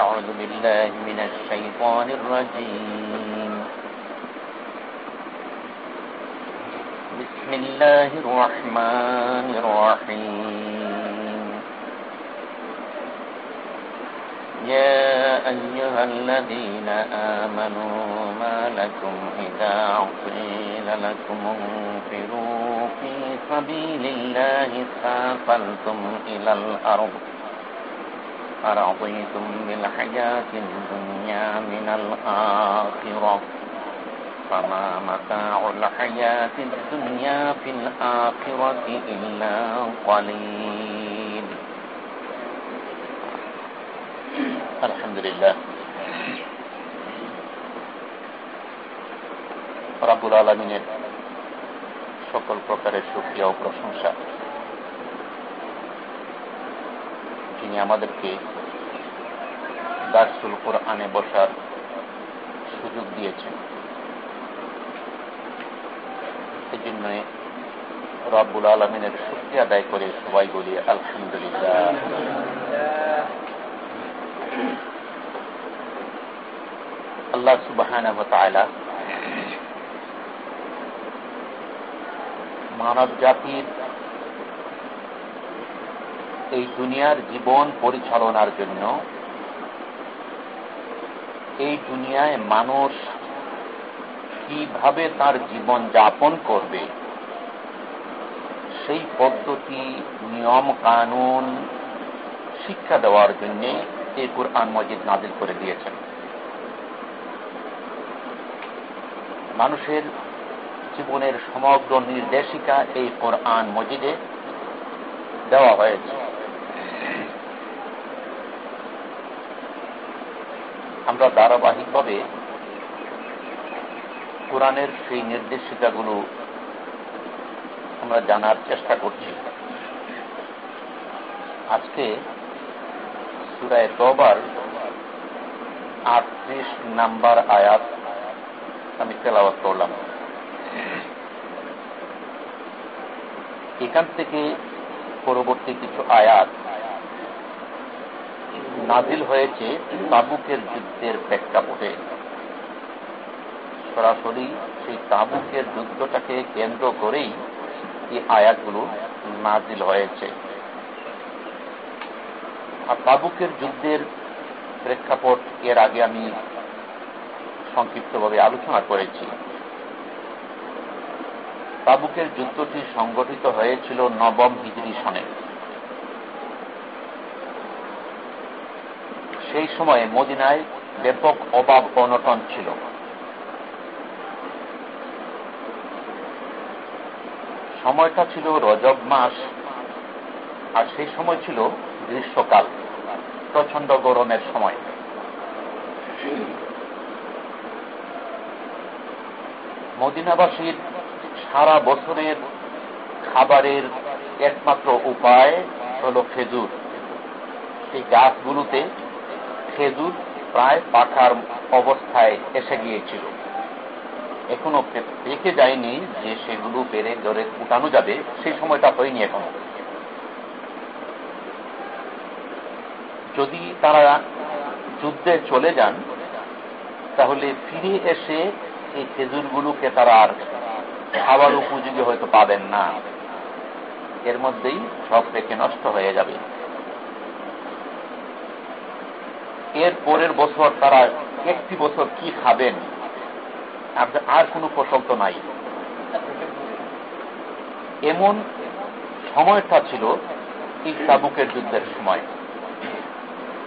أعوذ بالله من الشيطان الرجيم. بسم الله الرحمن الرحيم. يا أيها الذين آمنوا ما لكم إذا قيل لكم انفروا في سبيل الله ثاقلتم إلى الأرض أرضيتم بالحياة الدنيا من الآخرة فما متاع الحياة الدنيا في الآخرة إلا قليل الحمد لله রাবুল আলমিনের সকল প্রকারের সুক্রিয়া ও প্রশংসা যিনি আমাদেরকে দার্সুল কোরআনে বসার সুযোগ দিয়েছেন। এই জন্য রব্বুল আলমিনের শক্তি আদায় করে সবাই বলি আলহামদুলিল্লাহ। আল্লাহ সুবাহ মানব জাতির এই দুনিয়ার জীবন পরিচালনার জন্য এই দুনিয়ায় মানুষ কীভাবে তার জীবন যাপন করবে, সেই পদ্ধতি, নিয়ম, কানুন, শিক্ষা দেওয়ার জন্য এই কোরআন মজিদ নাজিল করে দিয়েছেন। মানুষের জীবনের সমগ্র নির্দেশিকা এই কোরআন মজিদে দেওয়া হয়েছে। আমরা ধারাবাহিকভাবে কোরআনের সেই নির্দেশিকাগুলো আমরা জানার চেষ্টা করছি। আজকে সুরায় তবার আটত্রিশ নাম্বার আয়াত আমি তেলাওয়াত করলাম। এখান থেকে পরবর্তী কিছু আয়াত নাজিল হয়েছে তাবুকের যুদ্ধের প্রেক্ষাপটে। সরাসরি সেই তাবুকের যুদ্ধটাকে কেন্দ্র করেই এই আয়াতগুলো নাজিল হয়েছে। আর তাবুকের যুদ্ধের প্রেক্ষাপট এর আগে আমি সংক্ষিপ্তভাবে আলোচনা করেছি। তাবুকের যুদ্ধটি সংগঠিত হয়েছিল নবম হিজড়ি সনে। সেই সময়ে মদিনায় ব্যাপক অভাব অনটন ছিল। সময়টা ছিল রজব মাস, আর সেই সময় ছিল গ্রীষ্মকাল প্রচণ্ড গরমের সময়। মদিনাবাসীর সারা বছরের খাবারের একমাত্র উপায় হল খেজুর। সেই গাছগুলোতে খেজুর প্রায় পাকার অবস্থায় এসে গিয়েছিল। এখনও পেকে যায়নি যে সেগুলো পেরে ধরে উঠানো যাবে, সেই সময়টা হয়নি এখনও। যদি তারা যুদ্ধে চলে যান, তাহলে ফিরে এসে এই খেজুরগুলোকে তারা আর খাবার উপযোগী হয়তো পাবেন না। এর মধ্যেই সব থেকে নষ্ট হয়ে যাবে। এর পরের বছর তারা একটি বছর কি খাবেন? আর কোনো ফসল তো নাই। এমন সময়টা ছিল এই তাবুকের যুদ্ধের সময়।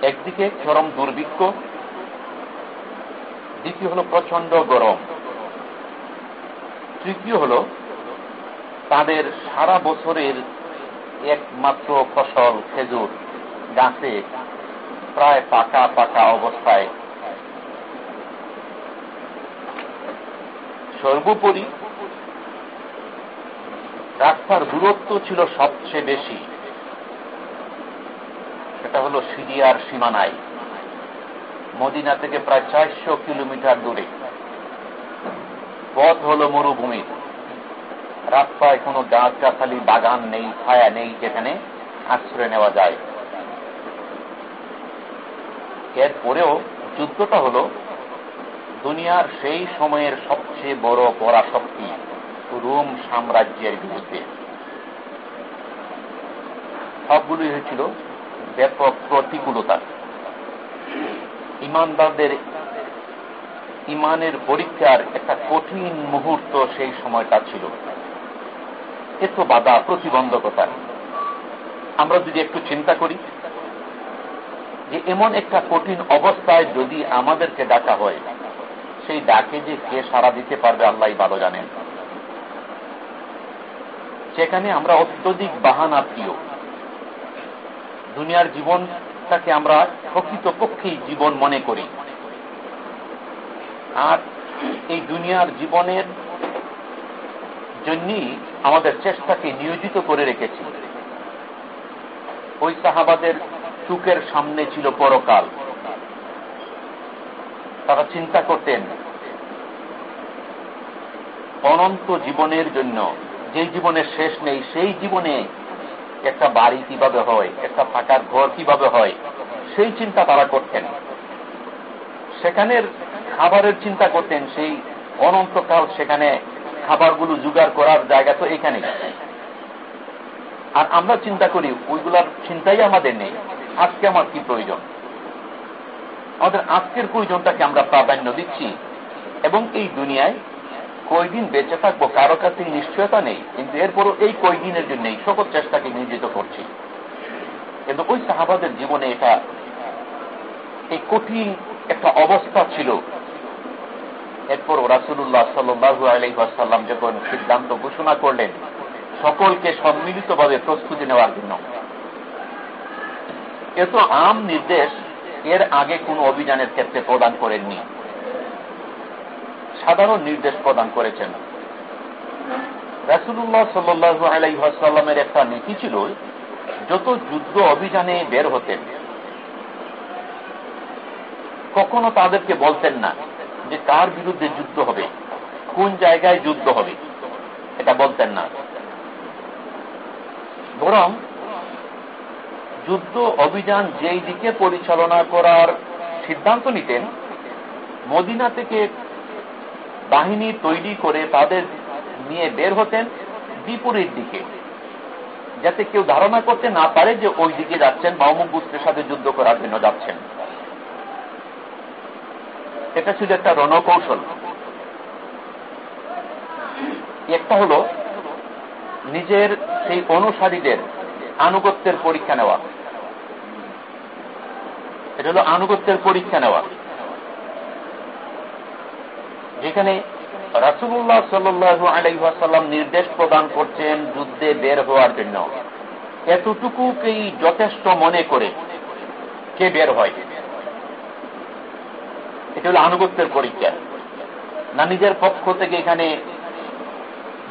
একদিকে চরম দুর্ভিক্ষ, দ্বিতীয় হল প্রচণ্ড গরম। তৃতীয় হল তাদের সারা বছরের একমাত্র ফসল খেজুর গাছে প্রায় পাকা পাকা অবস্থায়। সর্বোপরি রাস্তার দূরত্ব ছিল সবচেয়ে বেশি। সেটা হল সিরিয়ার সীমানায়। মদিনা থেকে প্রায় চারশো কিলোমিটার দূরে। পথ হল মরুভূমির রাস্তায় কোনো গাছ গাছালি বাগান নেই, ছায়া নেই যেখানে আশ্রয় নেওয়া যায়। এরপরেও যুদ্ধটা হল দুনিয়ার সেই সময়ের সবচেয়ে বড় পরাশক্তি রোম সাম্রাজ্যের বিরুদ্ধে। সবগুলোই হয়েছিল ব্যাপক প্রতিকূলতা। ইমানদারদের ইমানের পরীক্ষার একটা কঠিন মুহূর্ত সেই সময়টা ছিল। এত বাধা, প্রতিবন্ধকতা। আমরা যদি একটু চিন্তা করি যে এমন একটা কঠিন অবস্থায় যদি আমাদেরকে ডাকা হয়, সেই ডাকে যে কে সারা দিতে পারবে আল্লাহ ভালো জানেন। সেখানে আমরা অত্যধিক বাহানা প্রিয় দুনিয়ার জীবনটাকে আমরা প্রকৃত পক্ষেই জীবন মনে করি। আর এই দুনিয়ার জীবনের জন্যই আমাদের চেষ্টাকে নিয়োজিত করে রেখেছি। ওই সাহাবাদের চুকের সামনে ছিল পরকাল। তারা চিন্তা করতেন, অনন্ত জীবনের জন্য, যে জীবনের শেষ নেই, সেই জীবনে একটা বাড়ি কীভাবে হয়, একটা থাকার ঘর কীভাবে হয়, সেই চিন্তা তারা করতেন। সেখানের খাবারের চিন্তা করতেন, সেই অনন্তকাল সেখানে খাবারগুলো জোগাড় করার জায়গা তো এখানে আর আমরা চিন্তা করি, ওইগুলার চিন্তাই আমাদের নেই। আজকে আমার কি প্রয়োজন? আমাদের আজকের প্রয়োজনটাকে আমরা প্রাধান্য দিচ্ছি। এবং এই দুনিয়ায় কয়দিন বেঁচে থাকব কারও কাছে নিশ্চয়তা নেই, কিন্তু এরপরও এই কয়দিনের জন্য এই সকল চেষ্টাকে নিয়োজিত করছি। কিন্তু ওই সাহাবাদের জীবনে এটা এই কঠিন একটা অবস্থা ছিল। এরপর রাসুল্লাহ সাল্লু আলহাসাল্লাম যখন সিদ্ধান্ত ঘোষণা করলেন, সকলকে সম্মিলিতভাবে প্রস্তুতি নেওয়ার জন্য। এত আম নির্দেশ, এর আগে কোন অভিযানের ক্ষেত্রে প্রদান করেননি। সাধারণ নির্দেশ প্রদান করেছেন। রাসুল্লাহ সাল্লু একটা নীতি ছিল, যত যুদ্ধ অভিযানে বের হতেন, কখনো তাদেরকে বলতেন না যে কার বিরুদ্ধে যুদ্ধ হবে, কোন জায়গায় যুদ্ধ হবে। এটা বলতেন না। বরং যুদ্ধ অভিযান যেই দিকে পরিচালনা করার সিদ্ধান্ত নিতেন, মদিনা থেকে বাহিনী তৈরি করে তাদের নিয়ে বের হতেন বিপরীত দিকে। যাতে কেউ ধারণা করতে না পারে যে ওই দিকে যাচ্ছেন অমুক গোষ্ঠীর সাথে যুদ্ধ করার জন্য যাচ্ছেন। এটা ছিল একটা রণকৌশল। একটা হল নিজের সেই অনুসারীদের আনুগত্যের পরীক্ষা নেওয়া। এটা হল আনুগত্যের পরীক্ষা নেওয়া। যেখানে রাসুল্লাহ সাল্লু আলাইসাল্লাম নির্দেশ প্রদান করছেন যুদ্ধে বের হওয়ার জন্য। এতটুকুকেই যথেষ্ট মনে করে কে বের হয়। এটা হল আনুগত্যের পরীক্ষা। না নিজের পক্ষ থেকে এখানে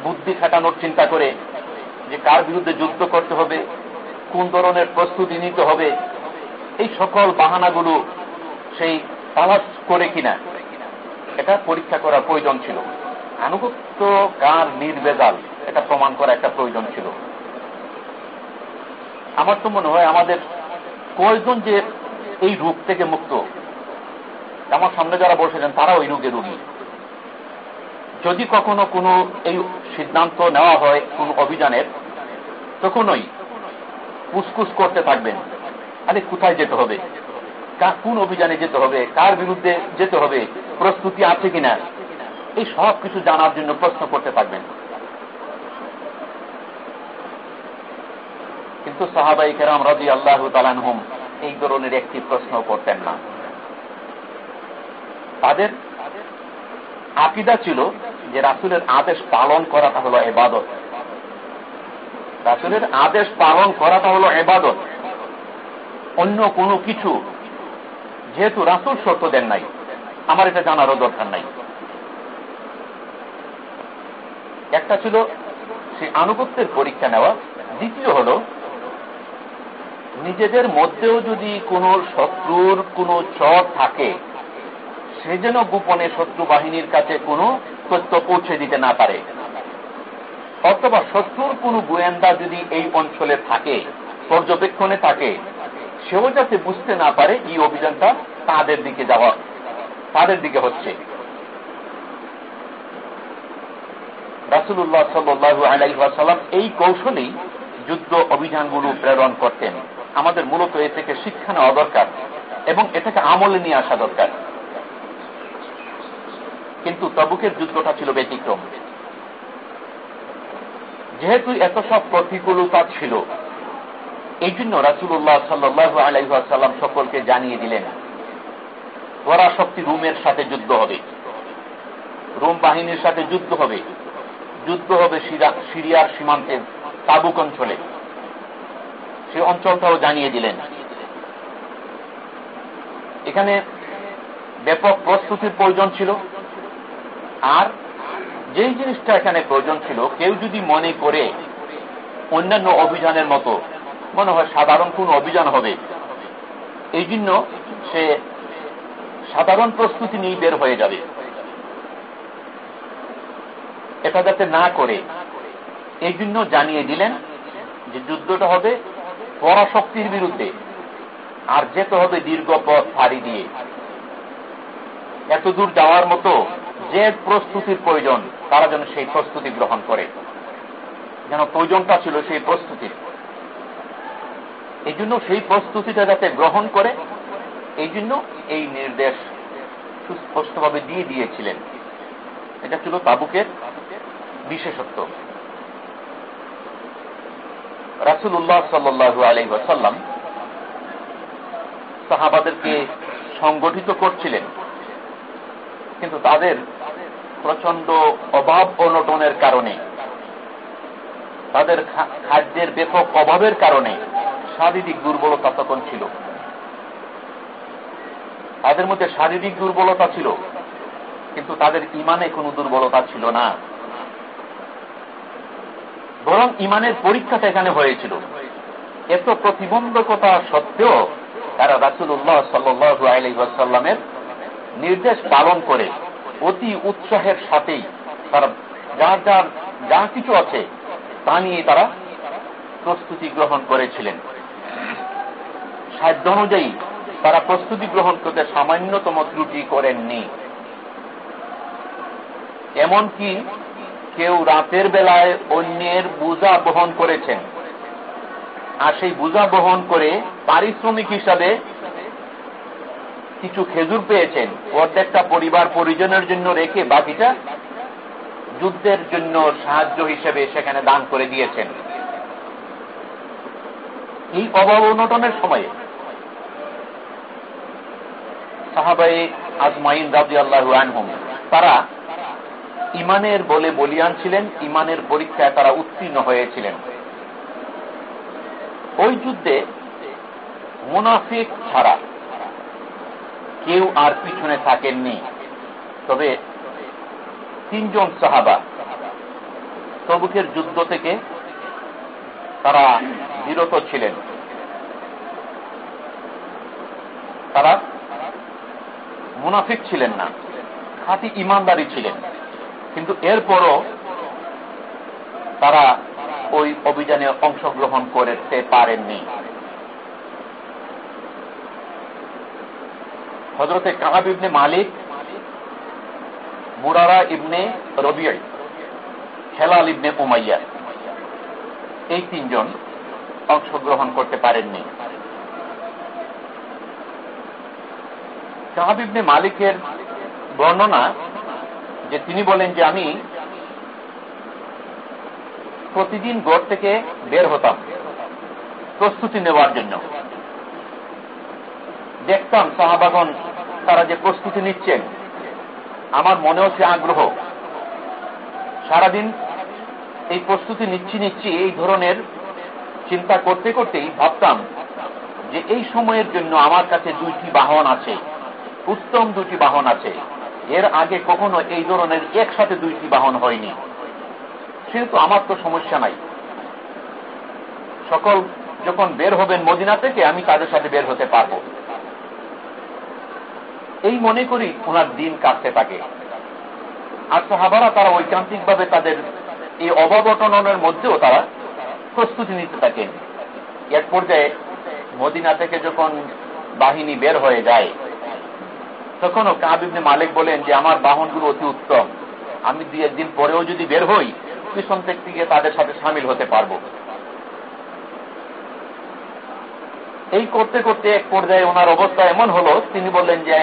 বুদ্ধি খাটানোর চিন্তা করে যে কার বিরুদ্ধে যুদ্ধ করতে হবে, কোন ধরনের প্রস্তুতি নিতে হবে, এই সকল বাহানাগুলো সেই তালাশ করে কিনা, এটা পরীক্ষা করার প্রয়োজন ছিল। আনুগত্য কার নির্বেজাল, এটা প্রমাণ করা একটা প্রয়োজন ছিল। আমার তো মনে হয় আমাদের কয়েকজন যে এই রূপ থেকে মুক্ত, আমার সামনে যারা বসেছেন তারা ওই রোগে রোগী। যদি কখনো কোনো এই সিদ্ধান্ত নেওয়া হয়, কোন অভিযানের, তখনই কুসকুস করতে থাকবেন। আরে কোথায় যেতে হবে? কোন অভিযানে যেতে হবে? কার বিরুদ্ধে যেতে হবে? প্রস্তুতি আছে কিনা? এই সব কিছু জানার জন্য প্রশ্ন করতে থাকবেন। কিন্তু সাহাবাই কেরাম রাজি আল্লাহ তালানহম এই ধরনের একটি প্রশ্ন করতেন না। তাদের আকিদা ছিল যে রাসুলের আদেশ পালন করাটা হলো এবাদত রাসুলের আদেশ পালন করাটা হলো এবাদত অন্য কোনো কিছু যেহেতু রাসুল সত্য দেন নাই, আমার এটা জানারও দরকার নাই। একটা ছিল সেই আনুগত্যের পরীক্ষা নেওয়া, দ্বিতীয় হল নিজেদের মধ্যেও যদি কোনো শত্রুর কোনো চর থাকে, সে যেন গোপনে শত্রু বাহিনীর কাছে কোনো তথ্য পৌঁছে দিতে না পারে। অথবা শত্রুর কোনো গোয়েন্দা যদি এই অঞ্চলে থাকে, পর্যবেক্ষণে থাকে, সেও যাতে বুঝতে না পারে এই অভিযানটা তাদের দিকে যাওয়া, তাদের দিকে হচ্ছে। রাসুল্লাহ সাল্লু আলাইসাল্লাম এই কৌশলেই যুদ্ধ অভিযানগুলো প্রেরণ করতেন। আমাদের মূলত এ থেকে শিক্ষা নেওয়া দরকার এবং এটাকে আমলে নিয়ে আসা দরকার। কিন্তু তবুকের যুদ্ধটা ছিল ব্যতিক্রম। যেহেতু এত সব প্রতিকূলতা ছিল এই জন্য রাসুল্লাহ সাল্লু আলাইসাল্লাম সকলকে জানিয়ে দিলেন ওরা শক্তি রুমের সাথে যুদ্ধ হবে। রোম বাহিনীর সাথে যুদ্ধ হবে। যুদ্ধ হবে সিরিয়ার সীমান্তের তাবুক অঞ্চলে। সে অঞ্চলটাও জানিয়ে দিলেন। এখানে ব্যাপক প্রস্তুতির প্রয়োজন ছিল। আর যেই জিনিসটা এখানে প্রয়োজন ছিল, কেউ যদি মনে করে অন্যান্য অভিযানের মতো, মনে হয় সাধারণ কোন অভিযান হবে, এই জন্য সে সাধারণ প্রস্তুতি নিয়ে বের হয়ে যাবে। এটা যাতে না করে, এই জন্য জানিয়ে দিলেন যে যুদ্ধটা হবে পরাশক্তির বিরুদ্ধে, আর যেতে হবে দীর্ঘ পথ ফাড়ি দিয়ে। এত দূর যাওয়ার মতো যে প্রস্তুতির প্রয়োজন, তারা যেন সেই প্রস্তুতি গ্রহণ করে। যেন প্রয়োজনটা ছিল সেই প্রস্তুতির এই জন্য সেই প্রস্তুতিটা যাতে গ্রহণ করে, এই জন্য এই নির্দেশ সুস্পষ্টভাবে দিয়ে দিয়েছিলেন। এটা ছিল তাবুকের বিশেষত্ব। রাসুল্লাহ সাল্লু আলাই ওয়াসাল্লাম সাহাবাদেরকে সংগঠিত করছিলেন। কিন্তু তাদের প্রচণ্ড অভাব অনটনের কারণে, তাদের খাদ্যের ব্যাপক অভাবের কারণে শারীরিক দুর্বলতা তখন ছিল। তাদের মধ্যে শারীরিক দুর্বলতা ছিল, কিন্তু তাদের ইমানে কোনো দুর্বলতা ছিল না। বরং ইমানের পরীক্ষাটা এখানে হয়েছিল। এত প্রতিবন্ধকতা সত্ত্বেও তারা রাসুল্লাহ সাল্লু আলাইসাল্লামের নির্দেশ পালন করে অতি উৎসাহের সাথেই তারা যার যার যা কিছু আছে তা নিয়ে তারা প্রস্তুতি গ্রহণ করেছিলেন। সাধ্য অনুযায়ী তারা প্রস্তুতি গ্রহণ করতে সামান্যতম ত্রুটি করেননি। এমনকি কেউ রাতের বেলায় অন্যের বোঝা বহন করেছেন। আর সেই বোঝা বহন করে পারিশ্রমিক হিসাবে কিছু খেজুর পেয়েছেন। অর্ধেকটা পরিবার পরিজনের জন্য রেখে বাকিটা যুদ্ধের জন্য সাহায্য হিসেবে সেখানে দান করে দিয়েছেন। এই অভাব অনটনের সময়ে সাহাবাই আজমাইন রাজি আল্লাহ আনহুম, তারা ইমানের বলে বলিয়ান ছিলেন, ইমানের পরীক্ষায় তারা উত্তীর্ণ হয়েছিলেন। ওই যুদ্ধে মুনাফিক ছাড়া কেউ আর পিছনে থাকেননি। তবে তিনজন সাহাবা তবুকের যুদ্ধ থেকে তারা বিরত ছিলেন। তারা মুনাফিক ছিলেন না, খাঁটি ইমানদারি ছিলেন। কিন্তু এরপরও তারা ওই অভিযানে অংশগ্রহণ করতে পারেননি। হজরতে Kaab ibn Malik, Murara ibn Rabia Hilal ibn Umayya, এই তিনজন অংশগ্রহণ করতে পারেননি। কাহাব ইবনে মালিকের বর্ণনা যে তিনি বলেন যে আমি প্রতিদিন গড় থেকে বের হতাম, প্রস্তুতি নেওয়ার জন্য। দেখতাম সাহাবাগন তারা যে প্রস্তুতি নিচ্ছেন। আমার মনেও সে আগ্রহ। সারাদিন এই প্রস্তুতি নিচ্ছি নিচ্ছি এই ধরনের চিন্তা করতে করতেই ভাবতাম যে এই সময়ের জন্য আমার কাছে দুইটি বাহন আছে, উত্তম দুটি বাহন আছে। এর আগে কখনো এই ধরনের একসাথে দুইটি বাহন হয়নি। সেহেতু আমার তো সমস্যা নাই। সকল যখন বের হবেন মদিনা থেকে, আমি তাদের সাথে বের হতে পারব। এই মনে করি ওনার দিন কাটতে থাকে। আর সাহাবারা তারা ঐকান্তিকভাবে তাদের এই অবগটনের মধ্যেও তারা প্রস্তুতি নিতে থাকেন। এক পর্যায়ে মদিনা থেকে যখন বাহিনী বের হয়ে যায়, তখনও কাবিবনে মালিক বলেন যে, আমার বাহনগুলো অতি উত্তম। আমি দুই একদিন পরেও যদি বের হই, পিছন থেকে তাদের সাথে সামিল হতে পারব। এই করতে করতে এক পর্যায়ে ওনার অবস্থা এমন হলো, তিনি বললেন যে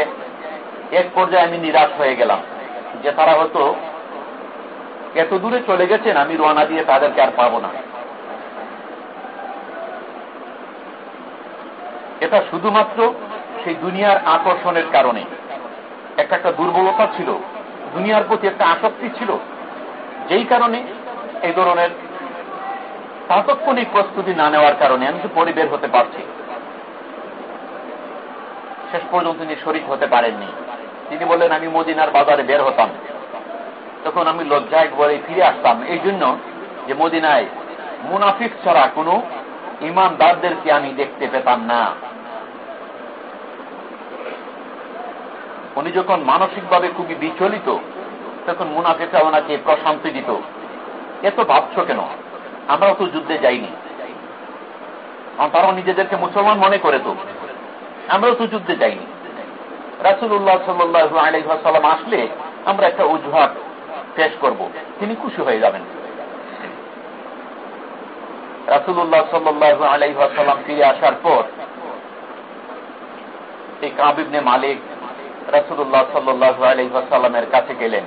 এক পর্যায়ে আমি নিরাশ হয়ে গেলাম যে তারা হয়তো এত দূরে চলে গেছেন, আমি রোয়ানা দিয়ে তাদেরকে আর পাবো না। এটা শুধুমাত্র সেই দুনিয়ার আকর্ষণের কারণে। একটা একটা দুর্বলতা ছিল, দুনিয়ার প্রতি একটা আসক্তি ছিল, যেই কারণে এই ধরনের তাৎক্ষণিক প্রস্তুতি না নেওয়ার কারণে আমি পরে বের হতে পারছি। শেষ পর্যন্ত তিনি শরিক হতে পারেননি। তিনি বললেন, আমি মদিনার বাজারে বের হতাম। তখন আমি লজ্জায় বলে ফিরে আসতাম। এই জন্য যে মদিনায় মুনাফিক ছাড়া কোনো ইমানদারদেরকে আমি দেখতে পেতাম না। উনি যখন মানসিকভাবে খুবই বিচলিত, তখন মুনাফিকরা ওনাকে প্রশান্তি দিত। এত ভাবছ কেন? আমরাও তো যুদ্ধে যাইনি। তারাও নিজেদেরকে মুসলমান মনে করে তো। আমরাও তো যুদ্ধে যাইনি। রাসুল্লাহ সাল্লু আলহাম আসলে আমরা একটা অজুহাত পেশ করব। তিনি খুশি হয়ে যাবেন। রাসুল্লাহ সাল্লু আলহাম ফিরে আসার পর এই কাবিবনে মালিক রাসুল্লাহ সাল্লু আলহামের কাছে গেলেন।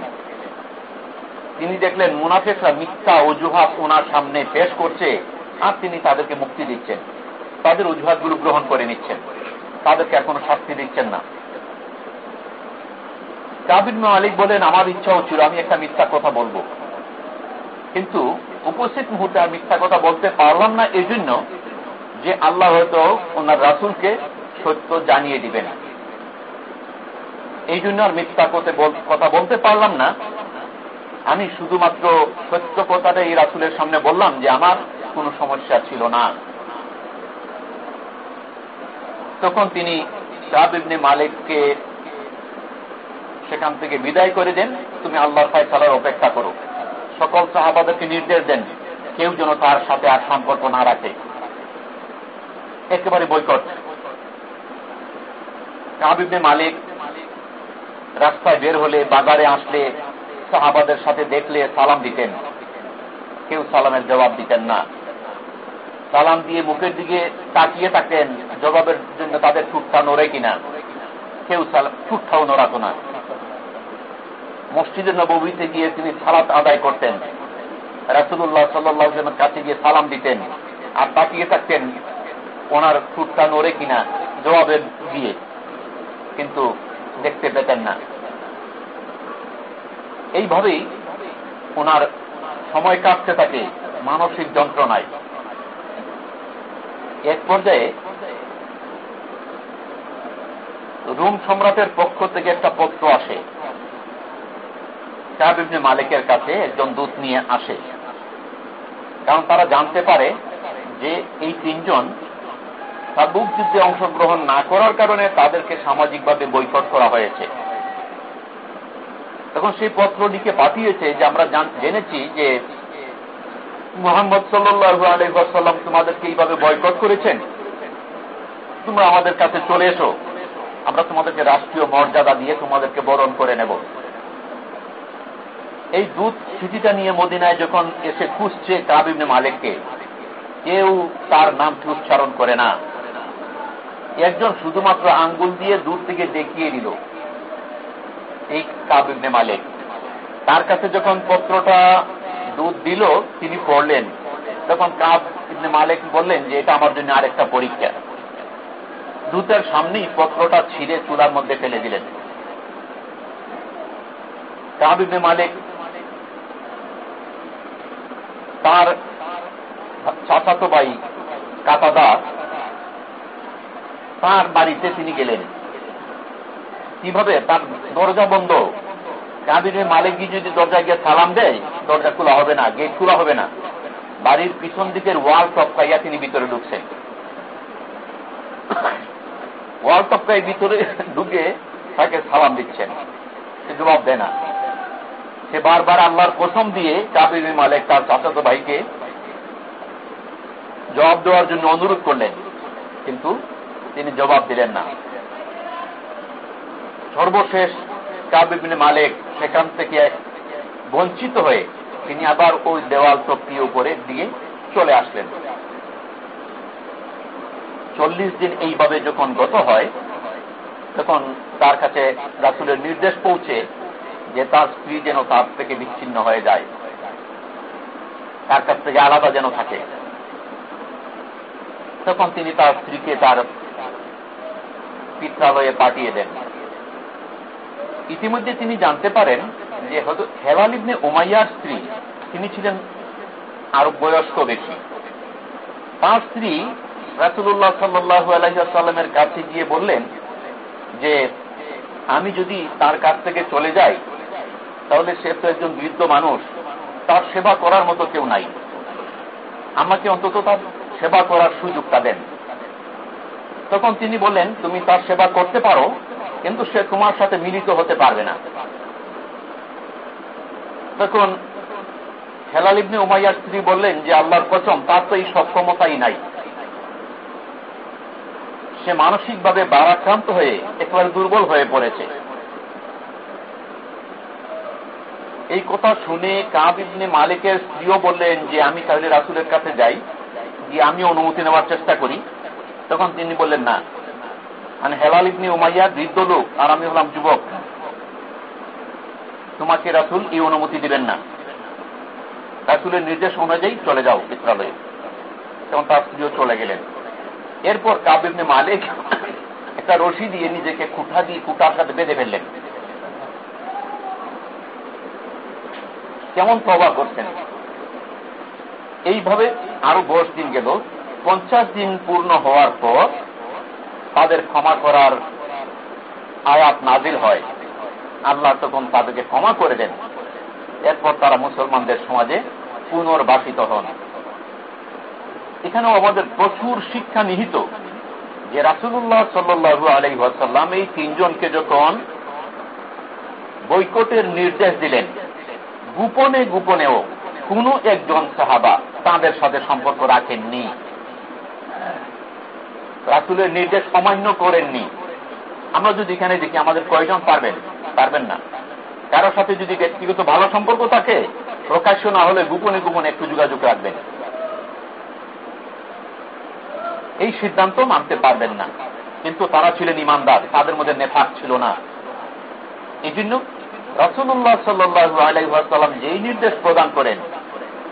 তিনি দেখলেন, মুনাফেকরা মিথ্যা অজুহাত ওনার সামনে পেশ করছে আর তিনি তাদেরকে মুক্তি দিচ্ছেন। তাদের অজুহাতগুলো গ্রহণ করে নিচ্ছেন। তাদেরকে আর কোনো শাস্তি দিচ্ছেন না। কাবিন মালিক বলেন, আমার ইচ্ছাও ছিল আমি একটা মিথ্যা কথা বলব। কিন্তু উপস্থিত মুহূর্তে আর মিথ্যা কথা বলতে পারলাম না এই জন্য যে আল্লাহ হয়তো ওনার রাসুলকে সত্য জানিয়ে দিবেন এই জন্য আর মিথ্যা কথা বলতে পারলাম না। আমি শুধুমাত্র সত্য কথাটা এই রাসুলের সামনে বললাম যে, আমার কোনো সমস্যা ছিল না। তখন তিনি সাহাবিবনে মালিককে সেখান থেকে বিদায় করে দেন, তুমি আল্লাহর ফায়সালার অপেক্ষা করো। সকল সাহাবাদেরকে নির্দেশ দেন, কেউ যেন তার সাথে আর সম্পর্ক না রাখে। একেবারে বৈকট। সাহাবিবনে মালিক রাস্তায় বের হলে, বাজারে আসলে সাহাবাদের সাথে দেখলে সালাম দিতেন। কেউ সালামের জবাব দিতেন না। সালাম দিয়ে মুখের দিকে তাকিয়ে থাকতেন, জবাবের জন্য তাদের ঠুটটা নড়ে কিনা। কেউ ঠুটটাও নড়াতো না। মসজিদের নবীতে গিয়ে তিনি সালাত আদায় করতেন। রাসুল্লাহ সাল্লামের কাছে গিয়ে সালাম দিতেন। আর তাকিয়ে থাকতেন, ওনার ঠুটটা নড়ে কিনা জবাবের দিয়ে। কিন্তু দেখতে পেতেন না। এইভাবেই ওনার সময় কাটতে থাকে মানসিক যন্ত্রণায়। এক পর্যায়ে রুম সম্রাটের পক্ষ থেকে একটা পত্র আসে। শাহবিবনে মালিকের কাছে একজন দূত নিয়ে আসে। কারণ তারা জানতে পারে যে এই তিনজন তাবুক যুদ্ধে অংশগ্রহণ না করার কারণে তাদেরকে সামাজিকভাবে বৈকট করা হয়েছে। তখন সেই পত্র লিখে পাঠিয়েছে যে আমরা জেনেছি যে মোহাম্মদ সাল্লু আলহাম তোমাদেরকে এইভাবে বয়কট করেছেন। তোমরা আমাদের কাছে চলে এসো। আমরা তোমাদেরকে রাষ্ট্রীয় মর্যাদা দিয়ে তোমাদেরকে বরণ করে নেব। এই দুধ চিঠিটা নিয়ে মদিনায় যখন এসে খুঁজছে কাবিবনে মালিককে, কেউ তার নামটি উচ্চারণ করে না। একজন শুধুমাত্র আঙ্গুল দিয়ে দূর থেকে দেখিয়ে দিল, এই কাবিবনে মালিক। তার কাছে যখন পত্রটা দুধ দিল, তিনি পড়লেন। তখন কাব ইবনে মালিক বললেন যে, এটা আমার জন্য আরেকটা পরীক্ষা। দূতের সামনেই পত্রটা ছিঁড়ে চুলার মধ্যে ফেলে দিলেন। কাব ইবনে মালিক তার চাচাতো ভাই কাতাদা তার বাড়িতে তিনি গেলেন। কীভাবে? তার দরজা বন্ধ। কাবিরের মালিক যদি দরজায় গিয়ে সালাম দেয়, দরজা খোলা হবে না, গেট খোলা হবে না। বাড়ির পিছন দিকের ওয়াল টপকাইয়া তিনি ভিতরে ঢুকছেন। ওয়াল টপকাই ভিতরে ঢুকে তাকে সালাম দিচ্ছেন। সে জবাব দেয় না। সে বারবার আল্লাহর কসম দিয়ে কাবির মালিক তার চাচাতো ভাইকে জবাব দেওয়ার জন্য অনুরোধ করলেন, কিন্তু তিনি জবাব দিলেন না। সর্বশেষ কাবিবিনে মালিক সেখান থেকে বঞ্চিত হয়ে তিনি আবার ওই দেওয়াল চক্রি উপরে দিয়ে চলে আসলেন। চল্লিশ দিন এইভাবে যখন গত হয়, তখন তার কাছে রাসুলের নির্দেশ পৌঁছে যে তার স্ত্রী যেন তার থেকে বিচ্ছিন্ন হয়ে যায়, তার কাছ থেকে আলাদা যেন থাকে। তখন তিনি তার স্ত্রীকে তার পিত্রালয়ে পাঠিয়ে দেন। ইতিমধ্যে তিনি জানতে পারেন যে হেলাল ইবনে উমাইয়ার স্ত্রী, তিনি ছিলেন আরও বয়স্ক ব্যক্তি তার স্ত্রী রাসুল্লাহ সাল্লু আলহিসাল্লামের কাছে গিয়ে বললেন যে, আমি যদি তার কাছ থেকে চলে যাই তাহলে সে তো একজন বৃদ্ধ মানুষ, তার সেবা করার মতো কেউ নাই। আমাকে অন্তত তার সেবা করার সুযোগটা দেন। তখন তিনি বললেন, তুমি তার সেবা করতে পারো, কিন্তু সে তোমার সাথে মিলিত হতে পারবে না। তখন হেলাল উমাইয়ার স্ত্রী বললেন যে, আল্লাহর কচম তার তো এই সক্ষমতাই নাই। সে মানসিকভাবে বারাক্রান্ত হয়ে একেবারে দুর্বল হয়ে পড়েছে। এই কথা শুনে কাব ইবনে মালিকের স্ত্রীও বললেন যে, আমি তাহলে রাসুলের কাছে যাই, গিয়ে আমি অনুমতি নেওয়ার চেষ্টা করি। তখন তিনি বললেন, না। মানে হেলাল ইবনে উমাইয়া বৃদ্ধ লোক, আর আমি হলাম যুবক। তোমাকে রাসুল এই অনুমতি দিবেন না। রাসুলের নির্দেশ অনুযায়ী চলে যাও পিত্রালয়ে তখন তার স্ত্রীও চলে গেলেন। এরপর কাবিবনে মালিক একটা রশি দিয়ে নিজেকে কুঠা দিয়ে কুটার সাথে বেঁধে ফেললেন। কেমন প্রভাব করছেন? এইভাবে আরও দশ দিন গেল। পঞ্চাশ দিন পূর্ণ হওয়ার পর তাদের ক্ষমা করার আয়াত নাজিল হয়। আল্লাহ তখন তাদেরকে ক্ষমা করে দেন। এরপর তারা মুসলমানদের সমাজে পুনর্বাসিত হন। এখানেও আমাদের প্রচুর শিক্ষা নিহিত যে রাসুল্লাহ সাল্লু ওয়াসাল্লাম এই তিনজনকে যখন বৈকটের নির্দেশ দিলেন গোপনে গোপনেও কোন একজন সাহাবা তাদের সাথে সম্পর্ক রাখেননি। রাসুলের নির্দেশ অমান্য করেননি। আমরা যদি এখানে দেখি আমাদের কয়জন পারবেন? পারবেন না। কারোর সাথে যদি ব্যক্তিগত ভালো সম্পর্ক থাকে, প্রকাশ্য না হলে গোপনে গোপনে একটু যোগাযোগ রাখবেন। এই সিদ্ধান্ত মানতে পারবেন না। কিন্তু তারা ছিলেন ইমানদার, তাদের মধ্যে নেফাক ছিল না। এই জন্য রসুল্লাহ সাল্লু আলাইসাল্লাম যেই নির্দেশ প্রদান করেন,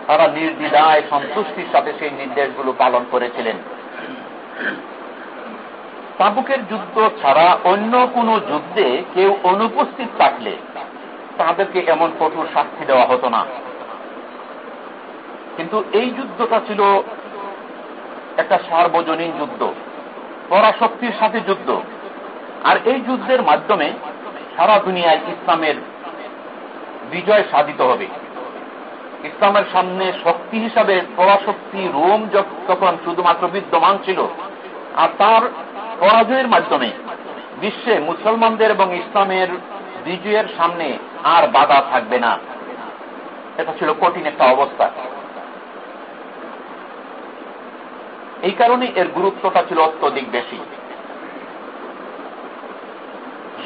তারা নির্দিদায় সন্তুষ্টির সাথে সেই নির্দেশগুলো পালন করেছিলেন। তাবুকের যুদ্ধ ছাড়া অন্য কোন যুদ্ধে কেউ অনুপস্থিত থাকলে তাদেরকে এমন কঠোর শাস্তি দেওয়া হতো না। কিন্তু এই যুদ্ধটা ছিল একটা সার্বজনীন যুদ্ধ, পরাশক্তির সাথে যুদ্ধ। আর এই যুদ্ধের মাধ্যমে সারা দুনিয়ায় ইসলামের বিজয় সাধিত হবে। ইসলামের সামনে শক্তি হিসাবে পরাশক্তি রোম যখন শুধুমাত্র বিদ্যমান ছিল, আর তার পরাজয়ের মাধ্যমে বিশ্বে মুসলমানদের এবং ইসলামের বিজয়ের সামনে আর বাধা থাকবে না। এটা ছিল কঠিন একটা অবস্থা। এই কারণে এর গুরুত্বটা ছিল অত্যধিক বেশি।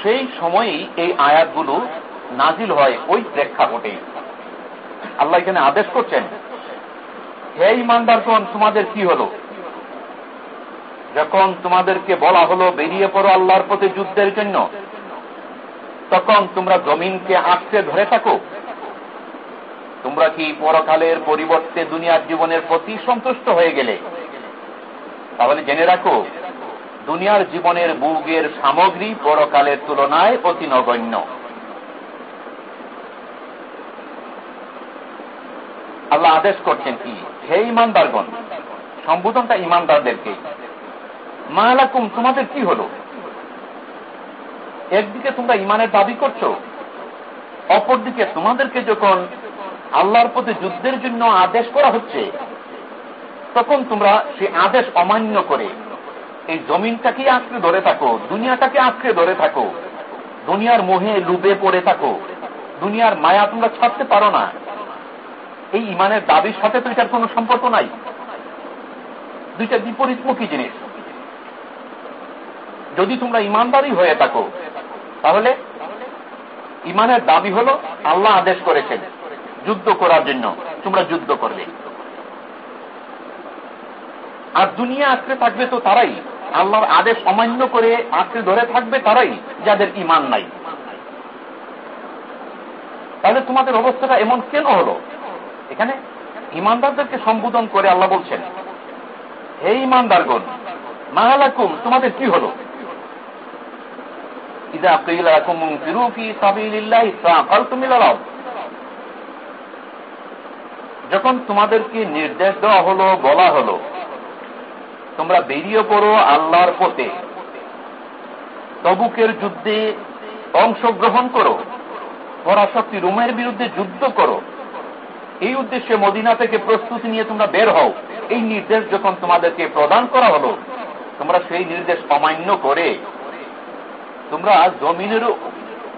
সেই সময়েই এই আয়াতগুলো নাজিল হয় ওই প্রেক্ষাপটে। আল্লাহ এখানে আদেশ করছেন, হে ইমানদারগণ, তোমাদের কি হলো? যখন তোমাদেরকে বলা হলো বেরিয়ে পড়ো আল্লাহর পথে যুদ্ধের জন্য, তখন তোমরা জমিনকে আঁকড়ে ধরে থাকো। তোমরা কি পরকালের পরিবর্তে দুনিয়ার জীবনের প্রতি সন্তুষ্ট হয়ে গেলে? তাহলে জেনে রাখো, দুনিয়ার জীবনের বুগের সামগ্রী পরকালের তুলনায় অতি নগণ্য। আল্লাহ আদেশ করছেন কি? হে ইমানদারগণ, সম্বোধনটা ইমানদারদেরকে। মালাকুম, তোমাদের কি হলো? একদিকে তোমরা ইমানের দাবি করছ, অপরদিকে তোমাদেরকে যখন আল্লাহর প্রতি যুদ্ধের জন্য আদেশ করা হচ্ছে, তখন তোমরা সেই আদেশ অমান্য করে, এই জমিনটাকে আঁকড়ে ধরে থাকো, দুনিয়াটাকে আঁকড়ে ধরে থাকো, দুনিয়ার মোহে লুবে পড়ে থাকো, দুনিয়ার মায়া তোমরা ছাড়তে পারো না। এই ইমানের দাবির সাথে তো এটার কোনো সম্পর্ক নাই। দুইটা বিপরীতমুখী জিনিস। যদি তোমরা ইমানদারই হয়ে থাকো, তাহলে ইমানের দাবি হল আল্লাহ আদেশ করেছেন, যুদ্ধ করার জন্য, তোমরা যুদ্ধ করবে। আর দুনিয়া আঁকড়ে থাকবে তো তারাই, আল্লাহর আদেশ অমান্য করে আঁকড়ে ধরে থাকবে তারাই, যাদের ইমান নাই। তাহলে তোমাদের অবস্থাটা এমন কেন হলো? এখানে ইমানদারদেরকে সম্বোধন করে আল্লাহ বলছেন, হে ইমানদারগণ, মাহালাকুম, তোমাদের কি হলো? যখন তোমাদেরকে নির্দেশ দেওয়া হলো, বলা হলো, তোমরা বেরিয়ে পড়ো আল্লাহর পথে, তবুকের যুদ্ধে অংশগ্রহণ করো, পরাশক্তি রুমের বিরুদ্ধে যুদ্ধ করো এই উদ্দেশ্যে মদিনা থেকে প্রস্তুতি নিয়ে তোমরা বের হও। এই নির্দেশ যখন তোমাদেরকে প্রদান করা হলো, তোমরা সেই নির্দেশ অমান্য করে তোমরা জমিনের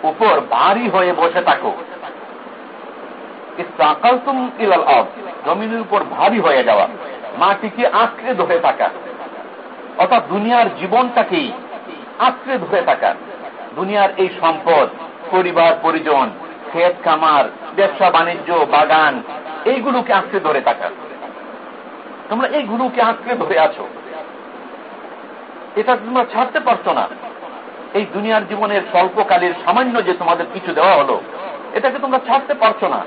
উপর ভারী হয়ে বসে থাকো। জমিনের উপর ভারী হয়ে যাওয়া, মাটিকে আঁকড়ে ধরে থাকা। অর্থাৎ দুনিয়ার জীবনটাকেই আঁকড়ে ধরে থাকা। দুনিয়ার এই সম্পদ, পরিবার, পরিজন ক্ষেত খামার, ব্যবসা, বাণিজ্য, বাগান, এইগুলোকে আঁকড়ে ধরে থাকা তোমরা এইগুলোকে আঁকড়ে ধরে আছো। এটা তোমরা ছাড়তে পারছ না। এই দুনিয়ার জীবনের স্বল্পকালের সামান্য যে তোমাদের কিছু দেওয়া হলো, এটাকে তোমরা ছাড়তে পারছ না।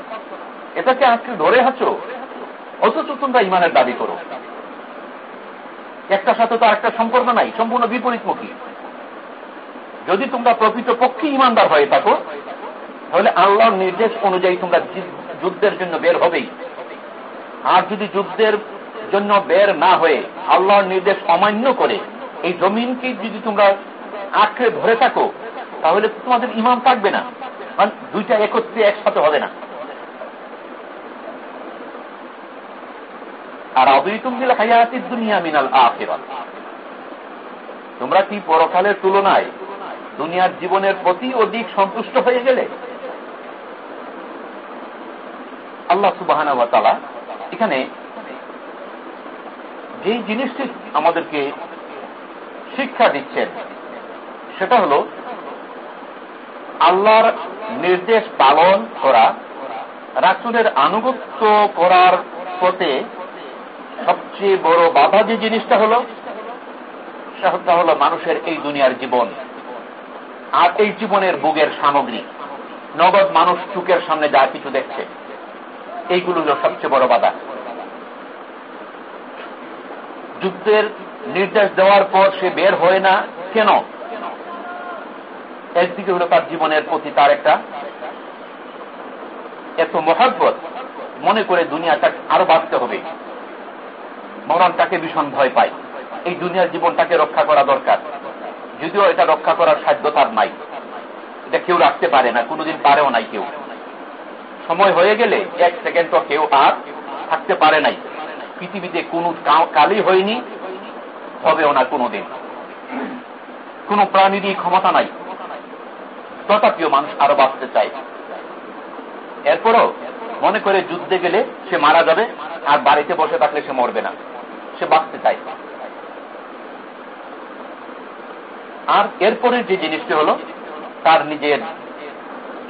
এটাকে আঁকড়ে ধরে আছো? অথচ তোমরা ইমানের দাবি করো। একটা সাথে তো একটা সম্পর্ক নাই, সম্পূর্ণ বিপরীতমুখী। যদি তোমরা প্রকৃত পক্ষে ইমানদার হয়ে থাকো তাহলে আল্লাহর নির্দেশ অনুযায়ী তোমরা যুদ্ধের জন্য বের হবেই। আর যদি যুদ্ধের জন্য বের না হয়ে আল্লাহর নির্দেশ অমান্য করে, এই জমিনকে যদি তোমরা আঁকড়ে ধরে থাকো, তাহলে তোমাদের ইমান থাকবে না। কারণ দুইটা একত্রে একসাথে হবে না। আর অবৈতুম দিল হায়াতি দুনিয়া মিনাল আফেরাত তোমরা কি পরকালের তুলনায় দুনিয়ার জীবনের প্রতি অধিক সন্তুষ্ট হয়ে গেলে? আল্লাহ সুবাহ এখানে যেই জিনিসটি আমাদেরকে শিক্ষা দিচ্ছেন, সেটা হল আল্লাহর নির্দেশ পালন করা, রাসুলের আনুগত্য করার পথে সবচেয়ে বড় বাধা যে জিনিসটা হল, সেটা হল মানুষের এই দুনিয়ার জীবন আর এই জীবনের বুগের সামগ্রী। নগদ মানুষ চুকের সামনে যা কিছু দেখছে। এইগুলো সবচেয়ে বড় বাধা। যুদ্ধের নির্দেশ দেওয়ার পর সে বের হয় না। কেন? একদিকে হল তার জীবনের প্রতি তার একটা এত মহাব্বত, মনে করে দুনিয়াটা আরও বাঁচতে হবে। মরণ তাকে ভীষণ ভয় পায়। এই দুনিয়ার জীবনটাকে রক্ষা করা দরকার। যদিও এটা রক্ষা করার সাধ্য তার নাই। এটা কেউ রাখতে পারে না, কোনোদিন পারেও নাই কেউ। সময় হয়ে গেলে এক সেকেন্ড কেউ আর থাকতে পারে নাই। পৃথিবীতে কোন কালই হয়নি হবেও না কোনোদিন। কোন প্রাণীরই ক্ষমতা নাই। তথাপিও মানুষ আরও বাঁচতে চায়। এরপরও মনে করে যুদ্ধে গেলে সে মারা যাবে, আর বাড়িতে বসে থাকলে সে মরবে না। সে বাঁচতে চায়। আর এরপরে যে জিনিসটি হল, তার নিজের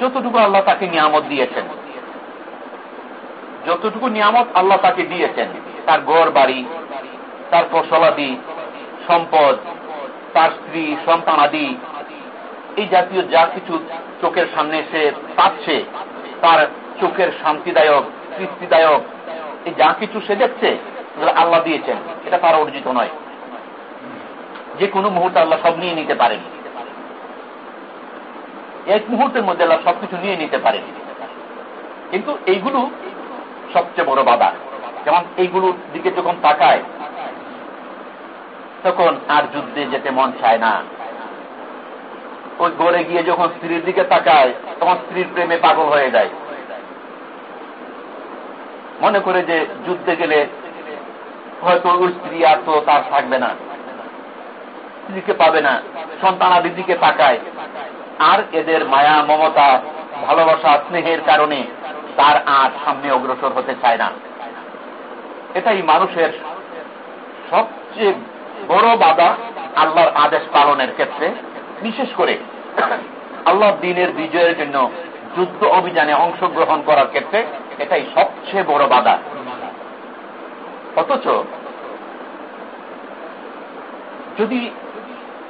যতটুকু আল্লাহ তাকে নিয়ামত দিয়েছেন যতটুকু নিয়ামত আল্লাহ তাকে দিয়েছেন, তার গড় বাড়ি, তার ফসলাদি, সম্পদ, তার স্ত্রী, সন্তান আদি, এই জাতীয় যা কিছু চোখের সামনে এসে পাচ্ছে, তার চোখের শান্তিদায়ক, তৃপ্তিদায়ক, এই যা কিছু সে দেখছে আল্লাহ দিয়েছেন, এটা তার অর্জিত নয়। যে কোনো মুহূর্তে আল্লাহ সব নিয়ে নিতে পারেন। এক মুহূর্তের মধ্যে আল্লাহ সবকিছু নিয়ে নিতে পারেন। কিন্তু এইগুলো সবচেয়ে বড় বাধা। যেমন এইগুলোর দিকে যখন তাকায়, তখন আর যুদ্ধে যেতে মন চায় না। ওই গড়ে গিয়ে যখন স্ত্রীর দিকে তাকায়, তখন স্ত্রীর প্রেমে পাগল হয়ে যায়। মনে করে যে যুদ্ধে গেলে হয়তো ওই স্ত্রী আর তো তার থাকবে না। স্ত্রীকে পাবে না সন্তানাদির দিকে তাকায়। আর এদের মায়া, মমতা, ভালোবাসা, স্নেহের কারণে তার আর সামনে অগ্রসর হতে চায় না। এটাই মানুষের সবচেয়ে বড় বাধা আল্লাহর আদেশ পালনের ক্ষেত্রে। বিশেষ করে আল্লাহ দিনের বিজয়ের জন্য যুদ্ধ অভিযানে অংশগ্রহণ করার ক্ষেত্রে এটাই সবচেয়ে বড় বাধা। অথচ যদি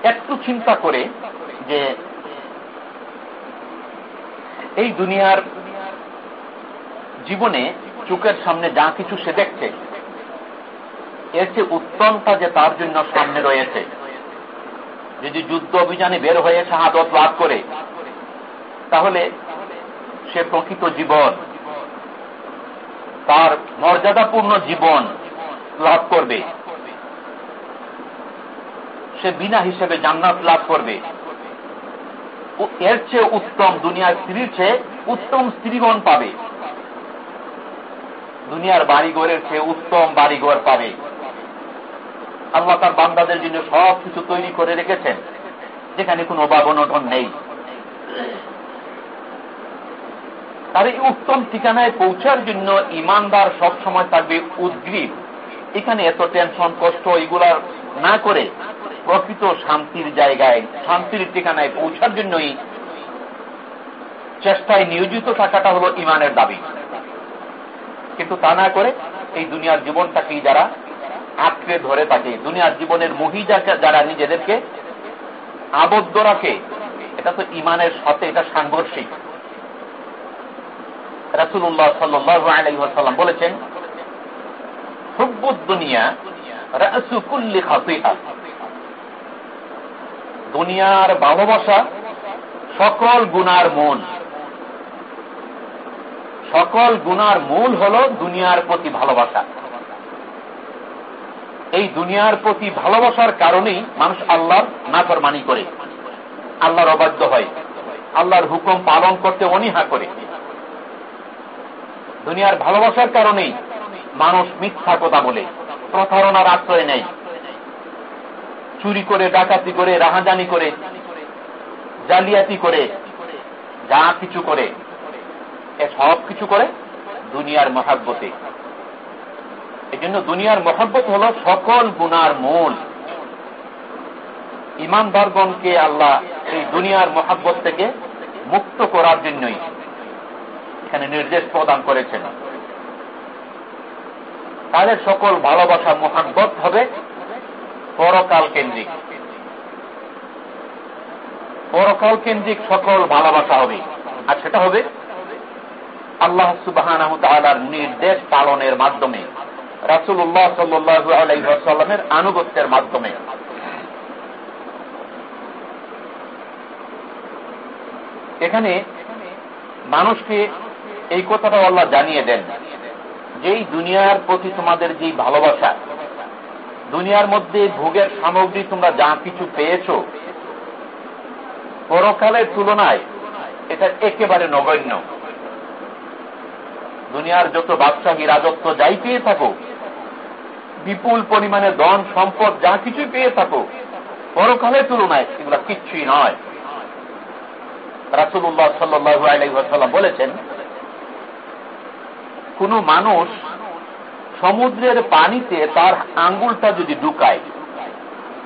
একটু চিন্তা করে যে এই দুনিয়ার জীবনে চোখের সামনে যা কিছু সে দেখছে, এর চেয়ে উত্তমটা যে তার জন্য সামনে রয়েছে। যদি যুদ্ধ অভিযানে বের হয়ে শাহাদত লাভ করে, তাহলে সে প্রকৃত জীবন, তার মর্যাদাপূর্ণ জীবন লাভ করবে। সে বিনা হিসেবে জান্নাত লাভ করবে। এর চেয়ে উত্তম দুনিয়ার স্ত্রীর চেয়ে উত্তম স্ত্রীগণ পাবে। দুনিয়ার বাড়িঘরের চেয়ে উত্তম বাড়িঘর পাবে। আল্লাহ তার বান্দাদের জন্য সব কিছু তৈরি করে রেখেছেন, যেখানে কোনো অভাব অনটন নেই। তার এই উত্তম ঠিকানায় পৌঁছার জন্য ইমানদার সব সময় থাকবে উদ্গ্রীব। এখানে এত টেনশন, কষ্ট এগুলার না করে প্রকৃত শান্তির জায়গায়, শান্তির ঠিকানায় পৌঁছার জন্যই চেষ্টায় নিয়োজিত থাকাটা হলো ইমানের দাবি। কিন্তু তা না করে এই দুনিয়ার জীবনটাকেই যারা আঁকড়ে ধরে থাকে, দুনিয়ার জীবনের মহিজা যারা নিজেদেরকে আবদ্ধ রাখে, এটা তো ইমানের সাথে, এটা সাংঘর্ষিক। রাসুল্লাহ সাল্লাম বলেছেন দুনিয়ার ভালোবাসা সকল গুনার মূল। সকল গুনার মূল হল দুনিয়ার প্রতি ভালোবাসা। এই দুনিয়ার প্রতি ভালোবাসার কারণেই মানুষ আল্লাহর নাফরমানি করে। আল্লাহর অবাধ্য হয়। আল্লাহর হুকুম পালন করতে অনীহা করে। দুনিয়ার ভালোবাসার কারণেই মানুষ মিথ্যা কথা বলে, প্রতারণার আশ্রয় নেয়। চুরি করে, ডাকাতি করে, রাহাজানি করে, জালিয়াতি করে, যা কিছু করে। এ সব কিছু করে দুনিয়ার মহাব্বতে। এই জন্য দুনিয়ার মহাব্বত হল সকল গুনার মূল। ইমানদারগণকে আল্লাহ এই দুনিয়ার মহাব্বত থেকে মুক্ত করার জন্যই এখানে নির্দেশ প্রদান করেছেন। তাদের সকল ভালোবাসা, মহাব্বত হবে পরকাল কেন্দ্রিক। পরকাল কেন্দ্রিক সকল ভালোবাসা হবে। আর সেটা হবে আল্লাহ সুবাহ নির্দেশ পালনের মাধ্যমে রাসুল্লাহ সাল্লু আলাইসাল্লামের আনুগত্যের মাধ্যমে। এখানে মানুষকে এই কথাটা আল্লাহ জানিয়ে দেন, যেই দুনিয়ার প্রতি তোমাদের যেই ভালোবাসা, দুনিয়ার মধ্যে ভোগের সামগ্রী তোমরা যা কিছু পেয়েছ, পরকালের তুলনায় এটা একেবারে নগণ্য। দুনিয়ার যত বাদশাহী রাজত্ব যাই পেয়ে থাকো বিপুল পরিমাণে ধন, সম্পদ, যা কিছুই পেয়ে থাকো পরকালের তুলনায় এগুলো কিচ্ছুই নয়। রাসুল্লাহ সাল্লু বলেছেন, কোন মানুষ সমুদ্রের পানিতে তার আঙ্গুলটা যদি ঢুকায়,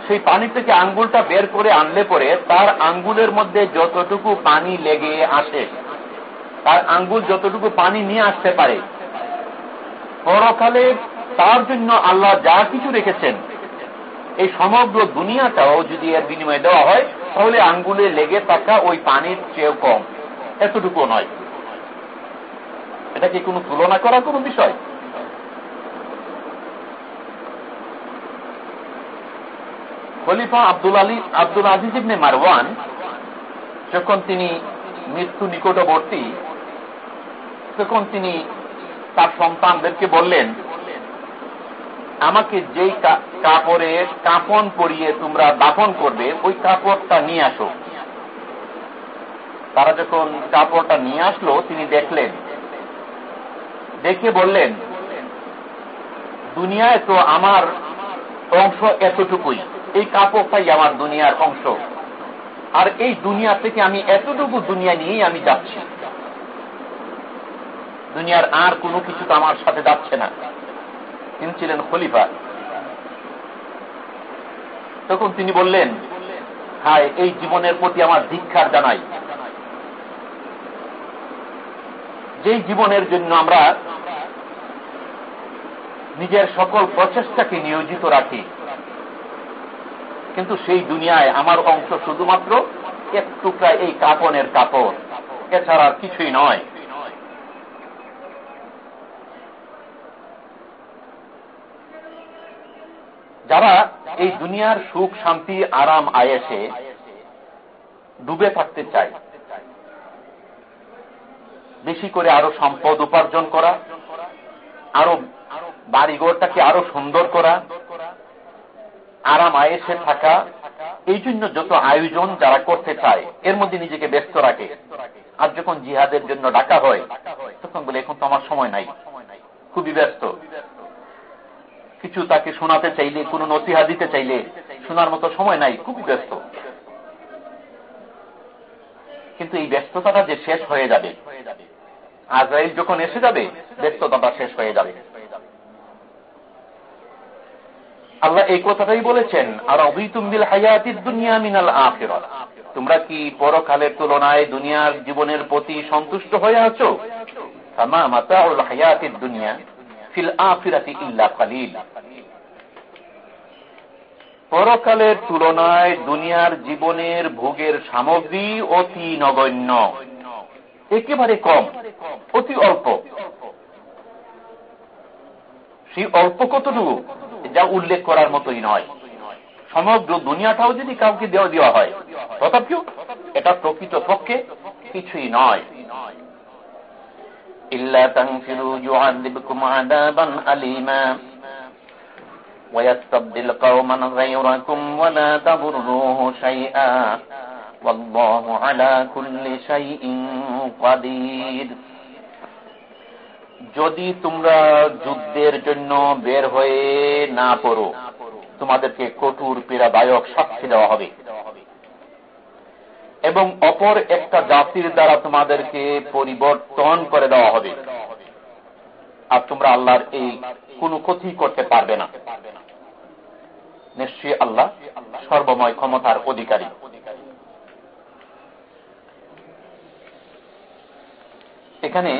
সেই পানি থেকে আঙ্গুলটা বের করে আনলে পরে তার আঙ্গুলের মধ্যে যতটুকু পানি লেগে আসে তার আঙ্গুল যতটুকু পানি নিয়ে আসতে পারে। পরকালে তার জন্য আল্লাহ যা কিছু রেখেছেন, এই সমগ্র দুনিয়াটাও যদি এর বিনিময়ে দেওয়া হয়, তাহলে আঙ্গুলে লেগে থাকা ওই পানির চেয়েও কম। এতটুকু নয়। এটা কি কোনো তুলনা করার কোন বিষয়? খলিফা আব্দুল আলী, আব্দুল আজিজ ইবনে মারওয়ান, যখন তিনি মৃত্যু নিকটবর্তী তখন তিনি তার সন্তানদেরকে বললেন, আমাকে যেই কাপড়ে কাপন পরিয়ে তোমরা দাফন করবে, ওই কাপড়টা নিয়ে আসো। তারা যখন কাপড়টা নিয়ে আসলো, তিনি দেখলেন, দেখে বললেন, দুনিয়ায় তো আমার অংশ এতটুকুই, এই কাপড়টাই আমার দুনিয়ার অংশ। আর এই দুনিয়া থেকে আমি এতটুকু দুনিয়া নিয়েই আমি যাচ্ছি। দুনিয়ার আর কোনো কিছু তো আমার সাথে যাচ্ছে না। তিনি ছিলেন খলিফা। তখন তিনি বললেন, হায়, এই জীবনের প্রতি আমার দীক্ষার জানাই। যেই জীবনের জন্য আমরা নিজের সকল প্রচেষ্টাকে নিয়োজিত রাখি, কিন্তু সেই দুনিয়ায় আমার অংশ শুধুমাত্র এক টুকরা এই কাপনের কাপড়। এছাড়া কিছুই নয়। যারা এই দুনিয়ার সুখ, শান্তি, আরাম আয়েসে ডুবে থাকতে চায়। বেশি করে আরও সম্পদ উপার্জন করা, আরও বাড়িঘরটাকে আরও সুন্দর করা, আরাম আয়েসে থাকা, এই জন্য যত আয়োজন যারা করতে চায়, এর মধ্যে নিজেকে ব্যস্ত রাখে। আর যখন জিহাদের জন্য ডাকা হয়, তখন বলে, এখন তো আমার সময় নাই। খুবই ব্যস্ত। কিছু তাকে শোনাতে চাইলে, কোন নসিহা দিতে চাইলে শোনার মতো সময় নাই, খুবই ব্যস্ত। কিন্তু এই ব্যস্ততাটা যে শেষ হয়ে যাবে, আজরাইল যখন এসে যাবে, ব্যস্ততাটা শেষ হয়ে যাবে। আল্লাহ এই কথাটাই বলেছেন আর অভিতুম্বিল হায়াতির দুনিয়া মিনাল আফেরত তোমরা কি পরকালের তুলনায় দুনিয়ার জীবনের প্রতি সন্তুষ্ট হয়ে আছো? হায়াতির দুনিয়া। ফিল আফিরাতি ইল্লা খালিল পরকালের তুলনায় দুনিয়ার জীবনের ভোগের সামগ্রী অতি নগণ্য। একেবারে কম, অতি অল্প। সেই অল্প কতটুকু? যা উল্লেখ করার মতোই নয়। সমগ্র দুনিয়াটাও যদি কাউকে দেওয়া দেওয়া হয়, তথাপিও এটা প্রকৃত পক্ষে কিছুই নয়। إلا تنفروا يعذبكم عذابا أليما ويستبدل قوما غيركم ولا تضروه شيئا والله على كل شيء قدير যদি তোমরা যুদ্ধের জন্য বের হয়ে না পড়ো তোমাদেরকে কঠোর পীড়াদায়ক শাস্তি দেওয়া হবে এবং অপর একটা জাতির দ্বারা তোমাদেরকে পরিবর্তন করে দেওয়া হবে। আর তোমরা আল্লাহর এই কোন ক্ষতি করতে পারবে না। নিশ্চয়ই আল্লাহ সর্বময় ক্ষমতার অধিকারী। এখানে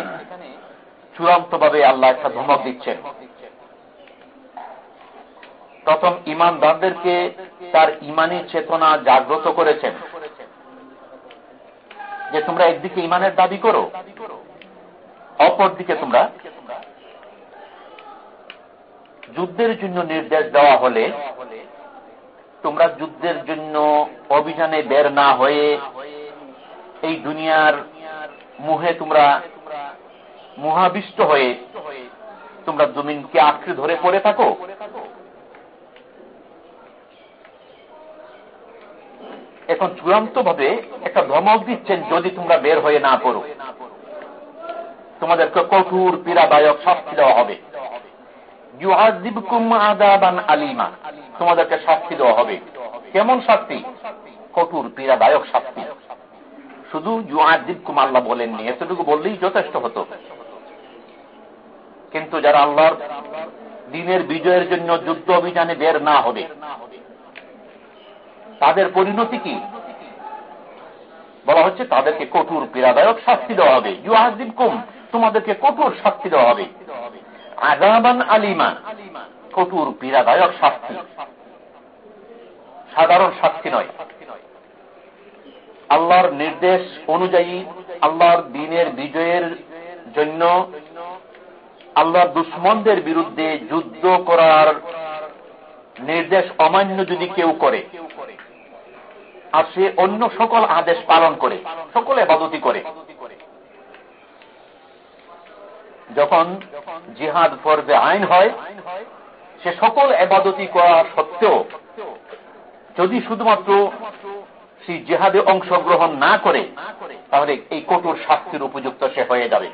চূড়ান্ত ভাবে আল্লাহ একটা ধমক দিচ্ছেন। প্রথম ইমানদারদেরকে তার ইমানি চেতনা জাগ্রত করেছেন। যে তোমরা একদিকে ইমানের দাবি করো অপর দিকে তোমরা যুদ্ধের জন্য নির্দেশ দেওয়া হলে তোমরা যুদ্ধের জন্য অভিযানে বের না হয়ে এই দুনিয়ার মুহে তোমরা মুহাবিষ্ট হয়ে তোমরা জমিনকে আঁকড়ে ধরে পড়ে থাকো। এখন চূড়ান্ত ভাবে একটা ধমক দিচ্ছেন যদি তোমরা বের হয়ে না পড়ো। তোমাদেরকে কঠোর পীড়াদায়ক শাস্তি দেওয়া হবে। আলিমা, তোমাদেরকে শাস্তি দেওয়া হবে। কেমন শাস্তি? কঠোর পীড়াদায়ক শাস্তি। শুধু ইউআদিবকুম আল্লাহ বলেননি, এতটুকু বললেই যথেষ্ট হতো। কিন্তু যারা আল্লাহর দিনের বিজয়ের জন্য যুদ্ধ অভিযানে বের না হবে তাদের পরিণতি কি? বলা হচ্ছে, তাদেরকে কঠোর পীড়াদায়ক শাস্তি দেওয়া হবে। ইউহাজিব কুম তোমাদেরকে কঠোর শাস্তি দেওয়া হবে। আজাবান আলিমা, কঠোর পীড়াদায়ক শাস্তি। সাধারণ শাস্তি নয়। আল্লাহর নির্দেশ অনুযায়ী, আল্লাহর দিনের বিজয়ের জন্য আল্লাহর দুশ্মনদের বিরুদ্ধে যুদ্ধ করার নির্দেশ অমান্য যদি কেউ করে আর সে অন্য সকল আদেশ পালন করে, সকল এবাদতি করে। যখন জিহাদ ফরজে আইন হয়, সে সকল এবাদতি করা সত্ত্বেও, যদি শুধুমাত্র সেই জেহাদে অংশগ্রহণ না করে, তাহলে এই কঠোর শাস্তির উপযুক্ত সে হয়ে যাবে।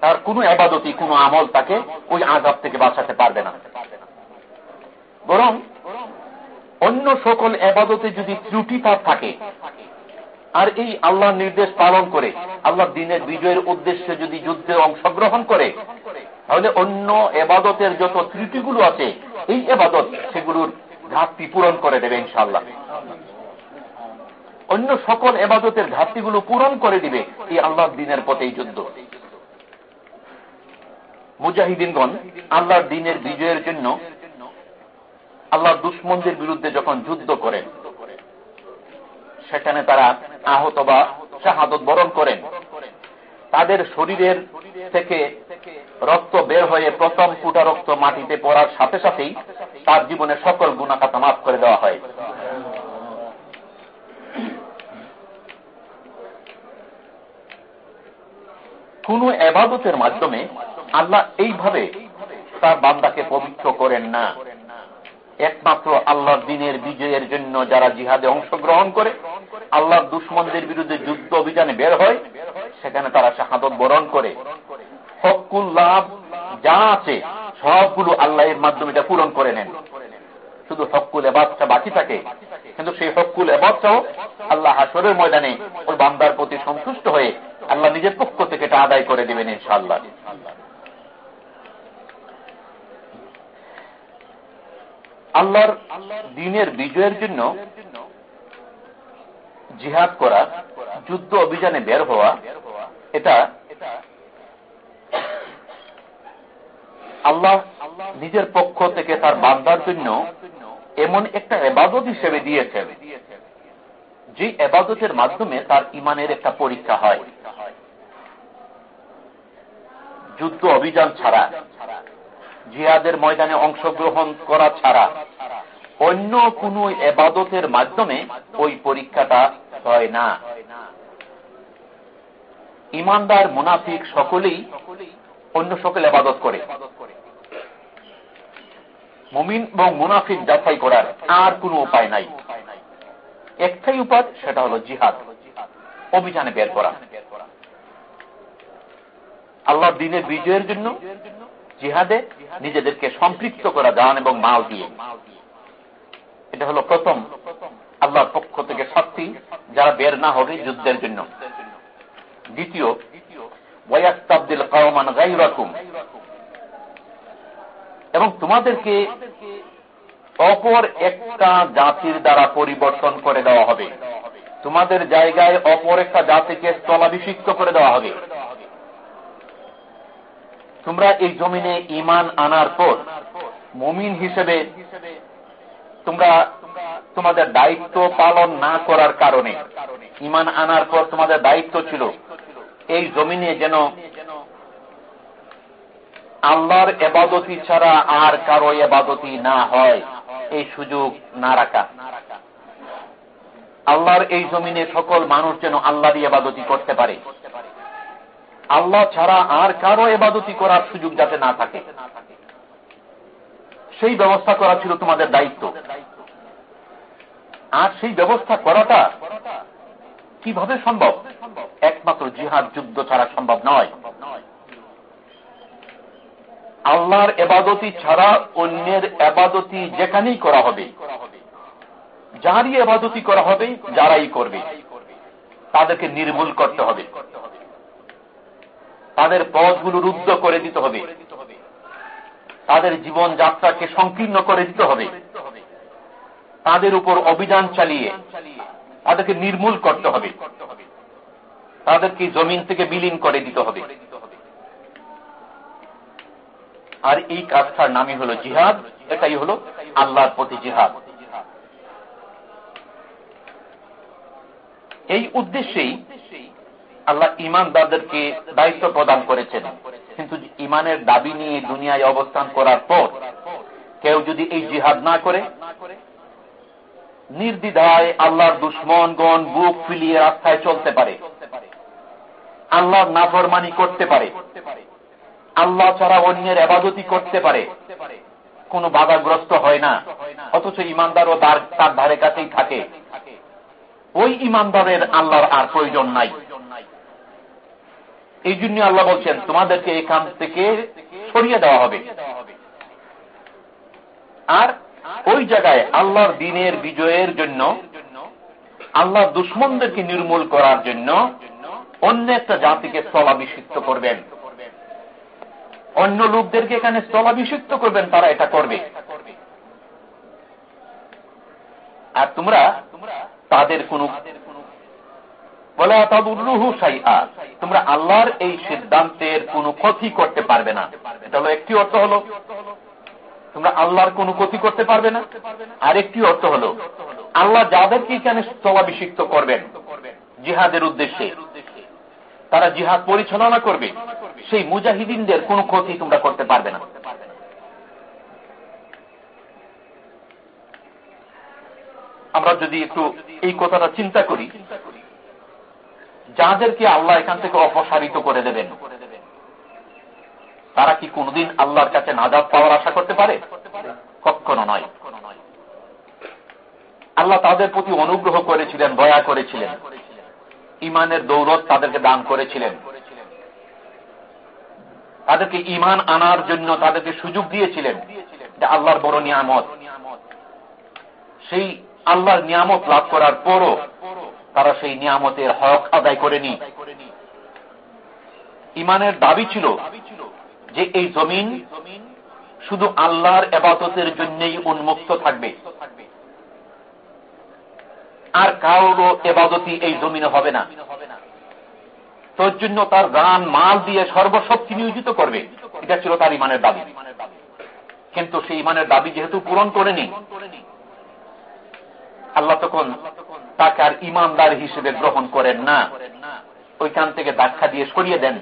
তার কোনো এবাদতি, কোনো আমল তাকে ওই আজাব থেকে বাঁচাতে পারবে না। বরং অন্য সকল এবাদতে যদি ত্রুটি তার থাকে, আর এই আল্লাহর নির্দেশ পালন করে আল্লাহ দিনের বিজয়ের উদ্দেশ্যে যদি যুদ্ধে অংশগ্রহণ করে, তাহলে অন্য এবাদতের যত ত্রুটিগুলো আছে, এই এবাদত সেগুলোর ঘাটতি পূরণ করে দেবে ইনশাল্লাহ অন্য সকল এবাদতের ঘাটতিগুলো পূরণ করে দিবে এই আল্লাহ দিনের পথে এই যুদ্ধ। মুজাহিদিনগণ, আল্লাহর দিনের বিজয়ের জন্য আল্লাহর দুশ্মনদের বিরুদ্ধে যখন যুদ্ধ করেন, সেখানে তারা আহত বা শাহাদত বরণ করেন। তাদের শরীরের থেকে রক্ত বের হয়ে প্রথম ফুটা রক্ত মাটিতে পড়ার সাথে সাথেই তার জীবনে সকল গুণাকাতা মাফ করে দেওয়া হয়। কোন এবাদতের মাধ্যমে আল্লাহ এইভাবে তার বান্দাকে পবিত্র করেন না। একমাত্র আল্লাহর দিনের বিজয়ের জন্য যারা জিহাদে অংশগ্রহণ করে, আল্লাহর দুশ্মনদের বিরুদ্ধে যুদ্ধ অভিযানে বের হয়, সেখানে তারা শাহাদত বরণ করে। হকুল লাভ যা আছে, সবগুলো আল্লাহের মাধ্যমে এটা পূরণ করে নেন। শুধু হকুল এবাদটা বাকি থাকে, কিন্তু সেই হকুল এবাদটাও আল্লাহ হাসরের ময়দানে ওর বান্দার প্রতি সন্তুষ্ট হয়ে আল্লাহ নিজের পক্ষ থেকে এটা আদায় করে দেবেন ইনশাআল্লাহ। আল্লাহর দিনের বিজয়ের জন্য জিহাদ করা, যুদ্ধ অভিযানে বের হওয়া, এটা আল্লাহ নিজের পক্ষ থেকে তার বান্দার জন্য এমন একটা এবাদত হিসেবে দিয়েছেন, যে এবাদতের মাধ্যমে তার ইমানের একটা পরীক্ষা হয়। যুদ্ধ অভিযান ছাড়া জিহাদের ময়দানে অংশগ্রহণ করা ছাড়া অন্য কোন এবাদতের মাধ্যমে ওই পরীক্ষাটা হয় না। ইমানদার মুনাফিক সকলেই অন্য সকল এবাদত করে। মুমিন এবং মুনাফিক যাচাই করার আর কোন উপায় নাই। একটাই উপায়, সেটা হলো জিহাদ, অভিযানে বের করা। আল্লাহ দিনের বিজয়ের জন্য জিহাদে নিজেদেরকে সম্পৃক্ত করা যান এবং মাল দিয়ে। এটা হলো প্রথম আল্লাহর পক্ষ থেকে শক্তি যারা বের না হবে যুদ্ধের জন্য। দ্বিতীয় ওয়াস্তাবদিল কাওমান গাইরাকুম এবং তোমাদেরকে অপর একটা জাতির দ্বারা পরিবর্তন করে দেওয়া হবে। তোমাদের জায়গায় অপর একটা জাতিকে স্থলাভিষিক্ত করে দেওয়া হবে। তোমরা এই জমিনে ইমান আনার পর মমিন হিসেবে তোমরা তোমাদের দায়িত্ব পালন না করার কারণে ইমান আনার পর তোমাদের দায়িত্ব ছিল এই জমিনে যেন আল্লাহর এবাদতি ছাড়া আর কারও এবাদতি না হয়, এই সুযোগ না রাখা। আল্লাহর এই জমিনে সকল মানুষ যেন আল্লাহরই এবাদতি করতে পারে। আল্লাহ ছাড়া আর কারও এবাদতি করার সুযোগ যাতে না থাকে। সেই ব্যবস্থা করা ছিল তোমাদের দায়িত্ব। আর সেই ব্যবস্থা করাটা কীভাবে সম্ভব? একমাত্র জিহাদ যুদ্ধ ছাড়া সম্ভব নয়। আল্লাহর এবাদতি ছাড়া অন্যের এবাদতি যেখানেই করা হবে, যারই এবাদতি করা হবে, যারাই করবে, তাদেরকে নির্মূল করতে হবে। তাদের পথগুলো রুদ্ধ করে দিতে হবে। তাদের জীবন যাত্রাকে সংকীর্ণ করে দিতে হবে। তাদের উপর অভিযান চালিয়ে তাদেরকে নির্মূল করতে হবে। তাদেরকে জমিন থেকে বিলীন করে দিতে হবে। আর এই কাজটার নামই হল জিহাদ, এটাই হল আল্লাহর প্রতি জিহাদ। এই উদ্দেশ্যেই আল্লাহ ইমানদারদেরকে দায়িত্ব প্রদান করেছেন। কিন্তু ইমানের দাবি নিয়ে দুনিয়ায় অবস্থান করার পর কেউ যদি এই জিহাদ না করে নির্দিধায় আল্লাহর দুশ্মনগণ বুক ফিলিয়ে রাস্তায় চলতে পারে। আল্লাহর নাফরমানি করতে পারে। আল্লাহ ছাড়া অন্যের আবাদতি করতে পারে। কোন বাধাগ্রস্ত হয় না। অথচ ইমানদারও তার ধারে কাছেই থাকে। ওই ইমানদারের আল্লাহর আর প্রয়োজন নাই। এই জন্য আল্লাহ বলছেন, তোমাদেরকে এখান থেকে সরিয়ে দেওয়া হবে। আর ওই জায়গায় আল্লাহর দিনের বিজয়ের জন্য, আল্লাহ দুশ্মনদেরকে নির্মূল করার জন্য অন্য একটা জাতিকে স্থলাভিষিক্ত করবেন। অন্য লোকদেরকে এখানে স্থলাভিষিক্ত করবেন, তারা এটা করবে। আর তোমরা তাদের কোন তোমরা আল্লাহর এই সিদ্ধান্তের কোনো ক্ষতি করতে পারবে না। এটা হলো একটি অর্থ হলো, তোমরা আল্লাহর কোনো ক্ষতি করতে পারবে না। আরেকটি অর্থ হলো, আল্লাহ যাদেরকে এখানে স্থলাভিষিক্ত করবেন জিহাদের উদ্দেশ্যে, তারা জিহাদ পরিচালনা করবে। সেই মুজাহিদিনদের কোনো ক্ষতি তোমরা করতে পারবে না। আমরা যদি একটু এই কথাটা চিন্তা করি যাদেরকে আল্লাহ এখান থেকে অপসারিত করে দেবেন, তারা কি কোনদিন আল্লাহর কাছে নাজাদ পাওয়ার আশা করতে পারে? কখনো নয়। আল্লাহ তাদের প্রতি অনুগ্রহ করেছিলেন, দয়া করেছিলেন। ইমানের দৌলত তাদেরকে দান করেছিলেন। তাদেরকে ইমান আনার জন্য তাদেরকে সুযোগ দিয়েছিলেন আল্লাহর বড় নিয়ামত। সেই আল্লাহর নিয়ামত লাভ করার পরও তারা সেই নিয়ামতের হক আদায় করেনি। ইমানের দাবি ছিল যে এই জমিন শুধু আল্লাহর এবাদতের জন্যই উন্মুক্ত থাকবে। আর কারোর এবাদতি এই জমিনে হবে না। তোর জন্য তার গান মাল দিয়ে সর্বশক্তি নিয়োজিত করবে। এটা ছিল তার ইমানের দাবি। কিন্তু সেই ইমানের দাবি যেহেতু পূরণ করেনি, আল্লাহ তখন তাকে আর ইমানদার হিসেবে গ্রহণ করেন না। ওইখান থেকে ধাক্কা দিয়ে সরিয়ে দেন।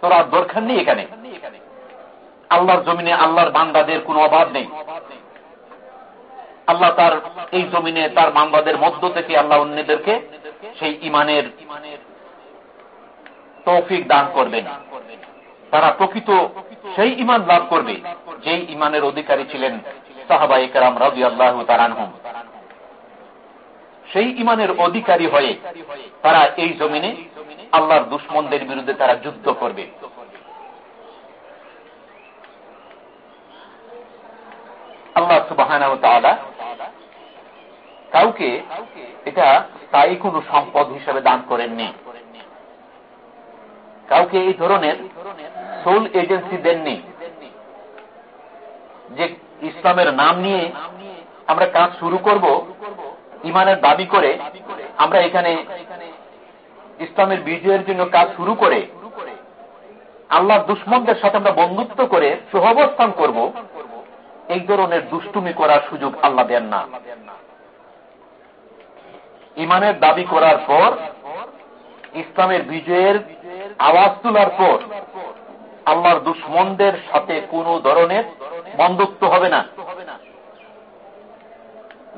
তোরা দরকার নেই এখানে। আল্লাহর জমিনে আল্লাহর বান্দাদের কোনো অভাব নেই। আল্লাহ তার এই জমিনে তার বান্দাদের মধ্য থেকে আল্লাহ অন্যদেরকে সেই ইমানের তৌফিক দান করবেন। তারা প্রকৃত সেই ইমান লাভ করবে, যেই ইমানের অধিকারী ছিলেন সাহাবা একরাম রাজি আল্লাহ তারানহম সেই ইমানের অধিকারী হয়ে তারা এই জমিনে আল্লাহর দুশ্মনদের বিরুদ্ধে তারা যুদ্ধ করবে। আল্লাহ সুবাহ কাউকে এটা স্থায়ী কোন সম্পদ হিসেবে দান করেননি। কাউকে এই ধরনের সোল এজেন্সি দেননি যে ইসলামের নাম নিয়ে আমরা কাজ শুরু করব ইমানের দাবি করে আমরা এখানে ইসলামের বিজয়ের জন্য কাজ শুরু করে আল্লাহ দুশ্মনদের সাথে আমরা বন্ধুত্ব করে সহবস্থান করব, এই ধরনের দুষ্টুমি করার সুযোগ আল্লাহ দেন না। ইমানের দাবি করার পর, ইসলামের বিজয়ের আওয়াজ তোলার পর আল্লাহর দুশ্মনদের সাথে কোন ধরনের বন্ধুত্ব হবে না।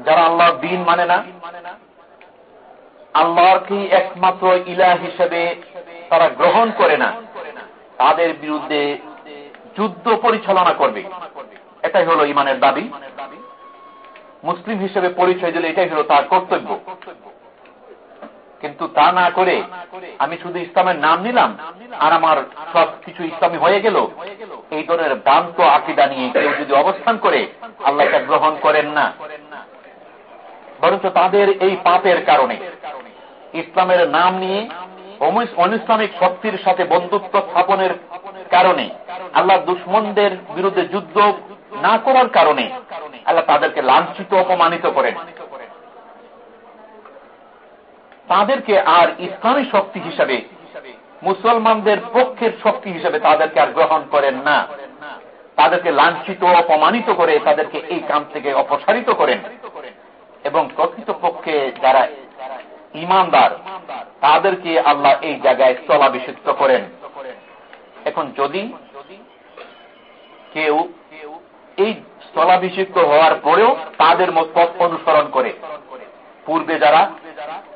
যারা আল্লাহর দিন মানে না, আল্লাহর কি একমাত্র ইলা হিসেবে তারা গ্রহণ করে না, তাদের বিরুদ্ধে যুদ্ধ পরিচালনা করবে। এটাই হলো ইমানের দাবি। মুসলিম হিসেবে পরিচয় দিলে এটাই হলো তার কর্তব্য। কিন্তু তা না করে আমি শুধু ইসলামের নাম নিলাম, আর আমার সব কিছু ইসলামী হয়ে গেল, এই ধরনের ভ্রান্ত আকিদা নিয়ে কেউ যদি অবস্থান করে আল্লাহকে গ্রহণ করেন না। বরঞ্চ তাদের এই পাপের কারণে। ইসলামের নাম নিয়ে অনিসলামিক শক্তির সাথে বন্ধুত্ব স্থাপনের কারণে, আল্লাহ দুশ্মনদের বিরুদ্ধে যুদ্ধ না করার কারণে আল্লাহ তাদেরকে লাঞ্ছিত, অপমানিত করেন। তাদেরকে আর ইসলামী শক্তি হিসাবে, মুসলমানদের পক্ষের শক্তি হিসেবে তাদেরকে আর গ্রহণ করেন না। তাদেরকে লাঞ্ছিত, অপমানিত করে তাদেরকে এই কাম থেকে অপসারিত করেন। এবং প্রকৃত পক্ষে যারা ইমানদার তাদেরকে আল্লাহ এই জায়গায় স্থলাভিষিক্ত করেন। এখন যদি কেউ এই স্থলাভিষিক্ত হওয়ার পরেও তাদের মত অনুসরণ করে। পূর্বে যারা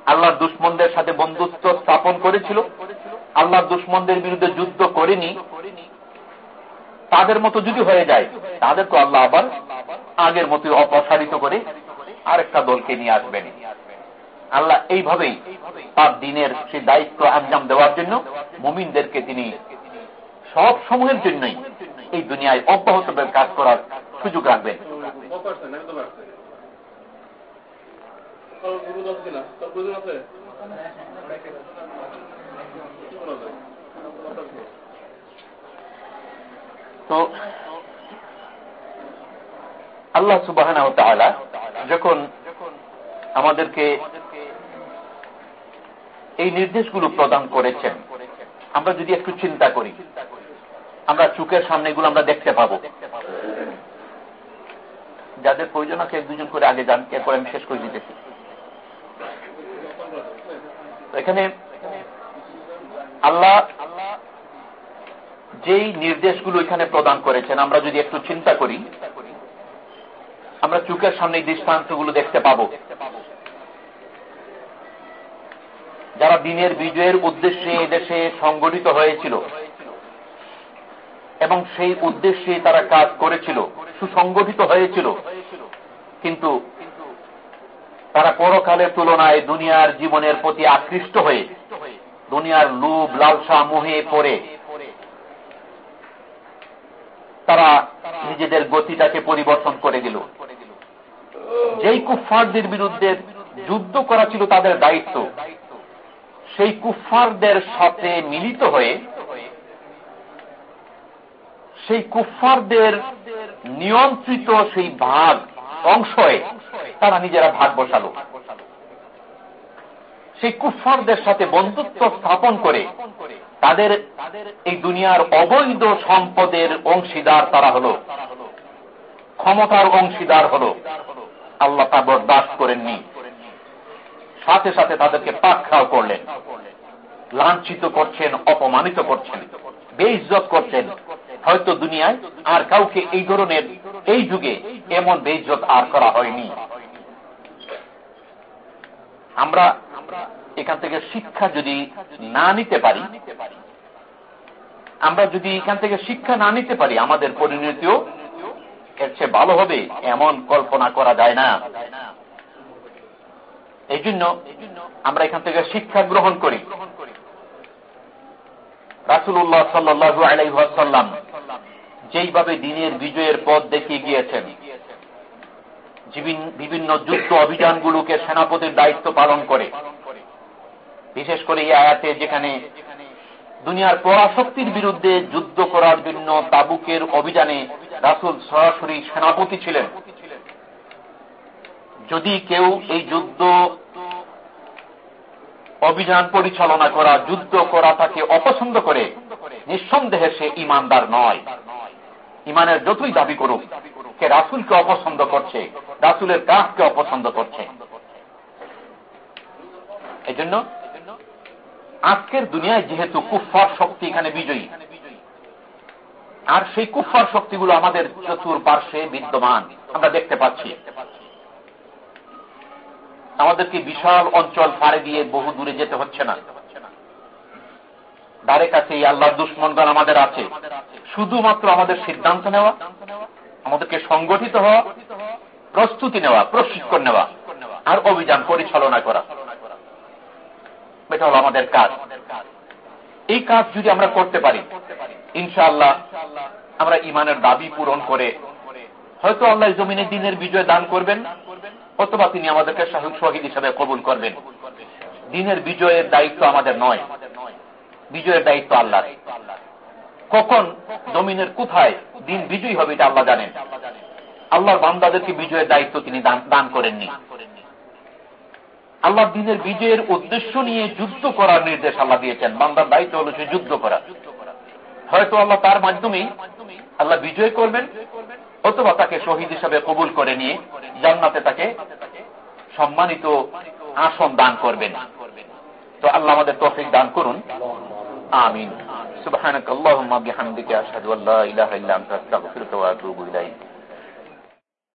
আল্লাহর দুশ্মনদের সাথে বন্ধুত্ব স্থাপন করেছিল, আল্লাহর দুশ্মনদের বিরুদ্ধে যুদ্ধ করেনি, তাদের মতো যদি হয়ে যায় তাদেরকে আল্লাহ আবার আগের মতো অপসারিত করে আরেকটা দলকে নিয়ে আসবেন। আল্লাহ এইভাবেই তার দিনের সেই দায়িত্ব আঞ্জাম দেওয়ার জন্য মুমিনদেরকে তিনি সব সময়ের জন্যই এই দুনিয়ায় অব্যাহত কাজ করার সুযোগ রাখবেন। তো আল্লাহ সুবাহ যখন আমাদেরকে এই নির্দেশগুলো প্রদান করেছেন, আমরা যদি একটু চিন্তা করি, আমরা চুকের সামনে এগুলো আমরা দেখতে পাবো। যাদের প্রয়োজন আছে, এক দুজন করে আগে যান, এরপর আমি শেষ করে দিতেছি। এখানে আল্লাহ যেই নির্দেশগুলো এখানে প্রদান করেছেন, আমরা যদি একটু চিন্তা করি আমরা চুকের সামনে দৃষ্টান্তগুলো দেখতে পাবো। যারা দিনের বিজয়ের উদ্দেশ্যে দেশে সংগঠিত হয়েছিল এবং সেই উদ্দেশ্যে তারা কাজ করেছিল, সুসংগঠিত হয়েছিল, কিন্তু তারা পরকালের তুলনায় দুনিয়ার জীবনের প্রতি আকৃষ্ট হয়ে, দুনিয়ার লুব লালসা মোহে পড়ে। তারা নিজেদের গতিটাকে পরিবর্তন করে দিল। যেই কুফফারদের বিরুদ্ধে যুদ্ধ করা ছিল তাদের দায়িত্ব, সেই কুফফারদের সাথে মিলিত হয়ে, সেই কুফফারদের নিয়ন্ত্রিত সেই ভাগ অংশে তারা নিজেরা ভাগ বসালো। সেই কুফফারদের সাথে বন্ধুত্ব স্থাপন করে তাদের এই দুনিয়ার অবৈধ সম্পদের অংশীদার তারা হল, ক্ষমতার অংশীদার হল আল্লাহ তা বরদাস্ত করেননি। সাথে সাথে তাদেরকে পাকখাও করলেন। লাঞ্ছিত করছেন, অপমানিত করছেন বেইজত করছেন। হয়তো দুনিয়ায় আর কাউকে এই ধরনের, এই যুগে এমন বেইজত আর করা হয়নি। আমরা এখান থেকে শিক্ষা যদি না নিতে পারি, আমরা যদি এখান থেকে শিক্ষা না নিতে পারি আমাদের পরিণতিও এর চেয়ে ভালো হবে এমন কল্পনা করা যায় না। এই জন্য আমরা এখান থেকে শিক্ষা গ্রহণ করি। রাসুল্লাহ সাল্লু আলাইসাল্লাম যেইভাবে দিনের বিজয়ের পথ দেখিয়ে গিয়েছেন বিভিন্ন যুদ্ধ অভিযানগুলোকে সেনাপতির দায়িত্ব পালন করে। বিশেষ করে এই আয়াতে যেখানে দুনিয়ার পরাশক্তির বিরুদ্ধে যুদ্ধ করার জন্য তাবুকের অভিযানে রাসুল সরাসরি সেনাপতি ছিলেন। যদি কেউ এই যুদ্ধ অভিযান পরিচালনা করা, যুদ্ধ করা তাকে অপছন্দ করে, নিঃসন্দেহে সে ইমানদার নয়। ইমানের যতই দাবি করুক কে রাসুলকে অপছন্দ করছে, রাসুলের কাজকে অপছন্দ করছে। এজন্য আজকের দুনিয়ায় যেহেতু কুফার শক্তি এখানে বিজয়ী আর সেই কুফার শক্তিগুলো আমাদের চতুর পার্শ্বে বিদ্যমান। আমরা দেখতে পাচ্ছি। আমাদেরকে বিশাল অঞ্চল ফাড়ে দিয়ে বহু দূরে যেতে হচ্ছে না। ধারে কাছে এই আল্লাহ দুশ্মনগণ আমাদের আছে। শুধুমাত্র আমাদের সিদ্ধান্ত নেওয়া, আমাদেরকে সংগঠিত হওয়া, প্রস্তুতি নেওয়া, প্রশিক্ষণ নেওয়া, আর অভিযান পরিচালনা করা। এটা হলো আমাদের কাজ। এই কাজ যদি আমরা করতে পারি, ইনশাআল্লাহ আমরা ইমানের দাবি পূরণ করে হয়তো আল্লাহ জমিনে দিনের বিজয় দান করবেন, অথবা তিনি আমাদেরকে শহীদ হিসাবে কবুল করবেন। দিনের বিজয়ের দায়িত্ব আমাদের নয়। বিজয়ের দায়িত্ব আল্লাহ কখন জমিনের কোথায় দিন বিজয়ী হবে এটা আল্লাহ জানেন। আল্লাহর বান্দাদেরকে বিজয়ের দায়িত্ব তিনি দান করেননি। আল্লাহ দিনের বিজয়ের উদ্দেশ্য নিয়ে যুদ্ধ করার নির্দেশ আল্লাহ দিয়েছেন। বান্দার দায়িত্ব হল সে যুদ্ধ করা। হয়তো আল্লাহ তার মাধ্যমেই আল্লাহ বিজয় করবেন, অথবা তাকে শহীদ হিসাবে কবুল করে নিয়ে জান্নাতে তাকে সম্মানিত আসন দান করবেন। তো আল্লাহ আমাদের তফিক দান করুন। আমিন। আনতা আস্তাগফিরুকা ওয়া আতুবু ইলাইক।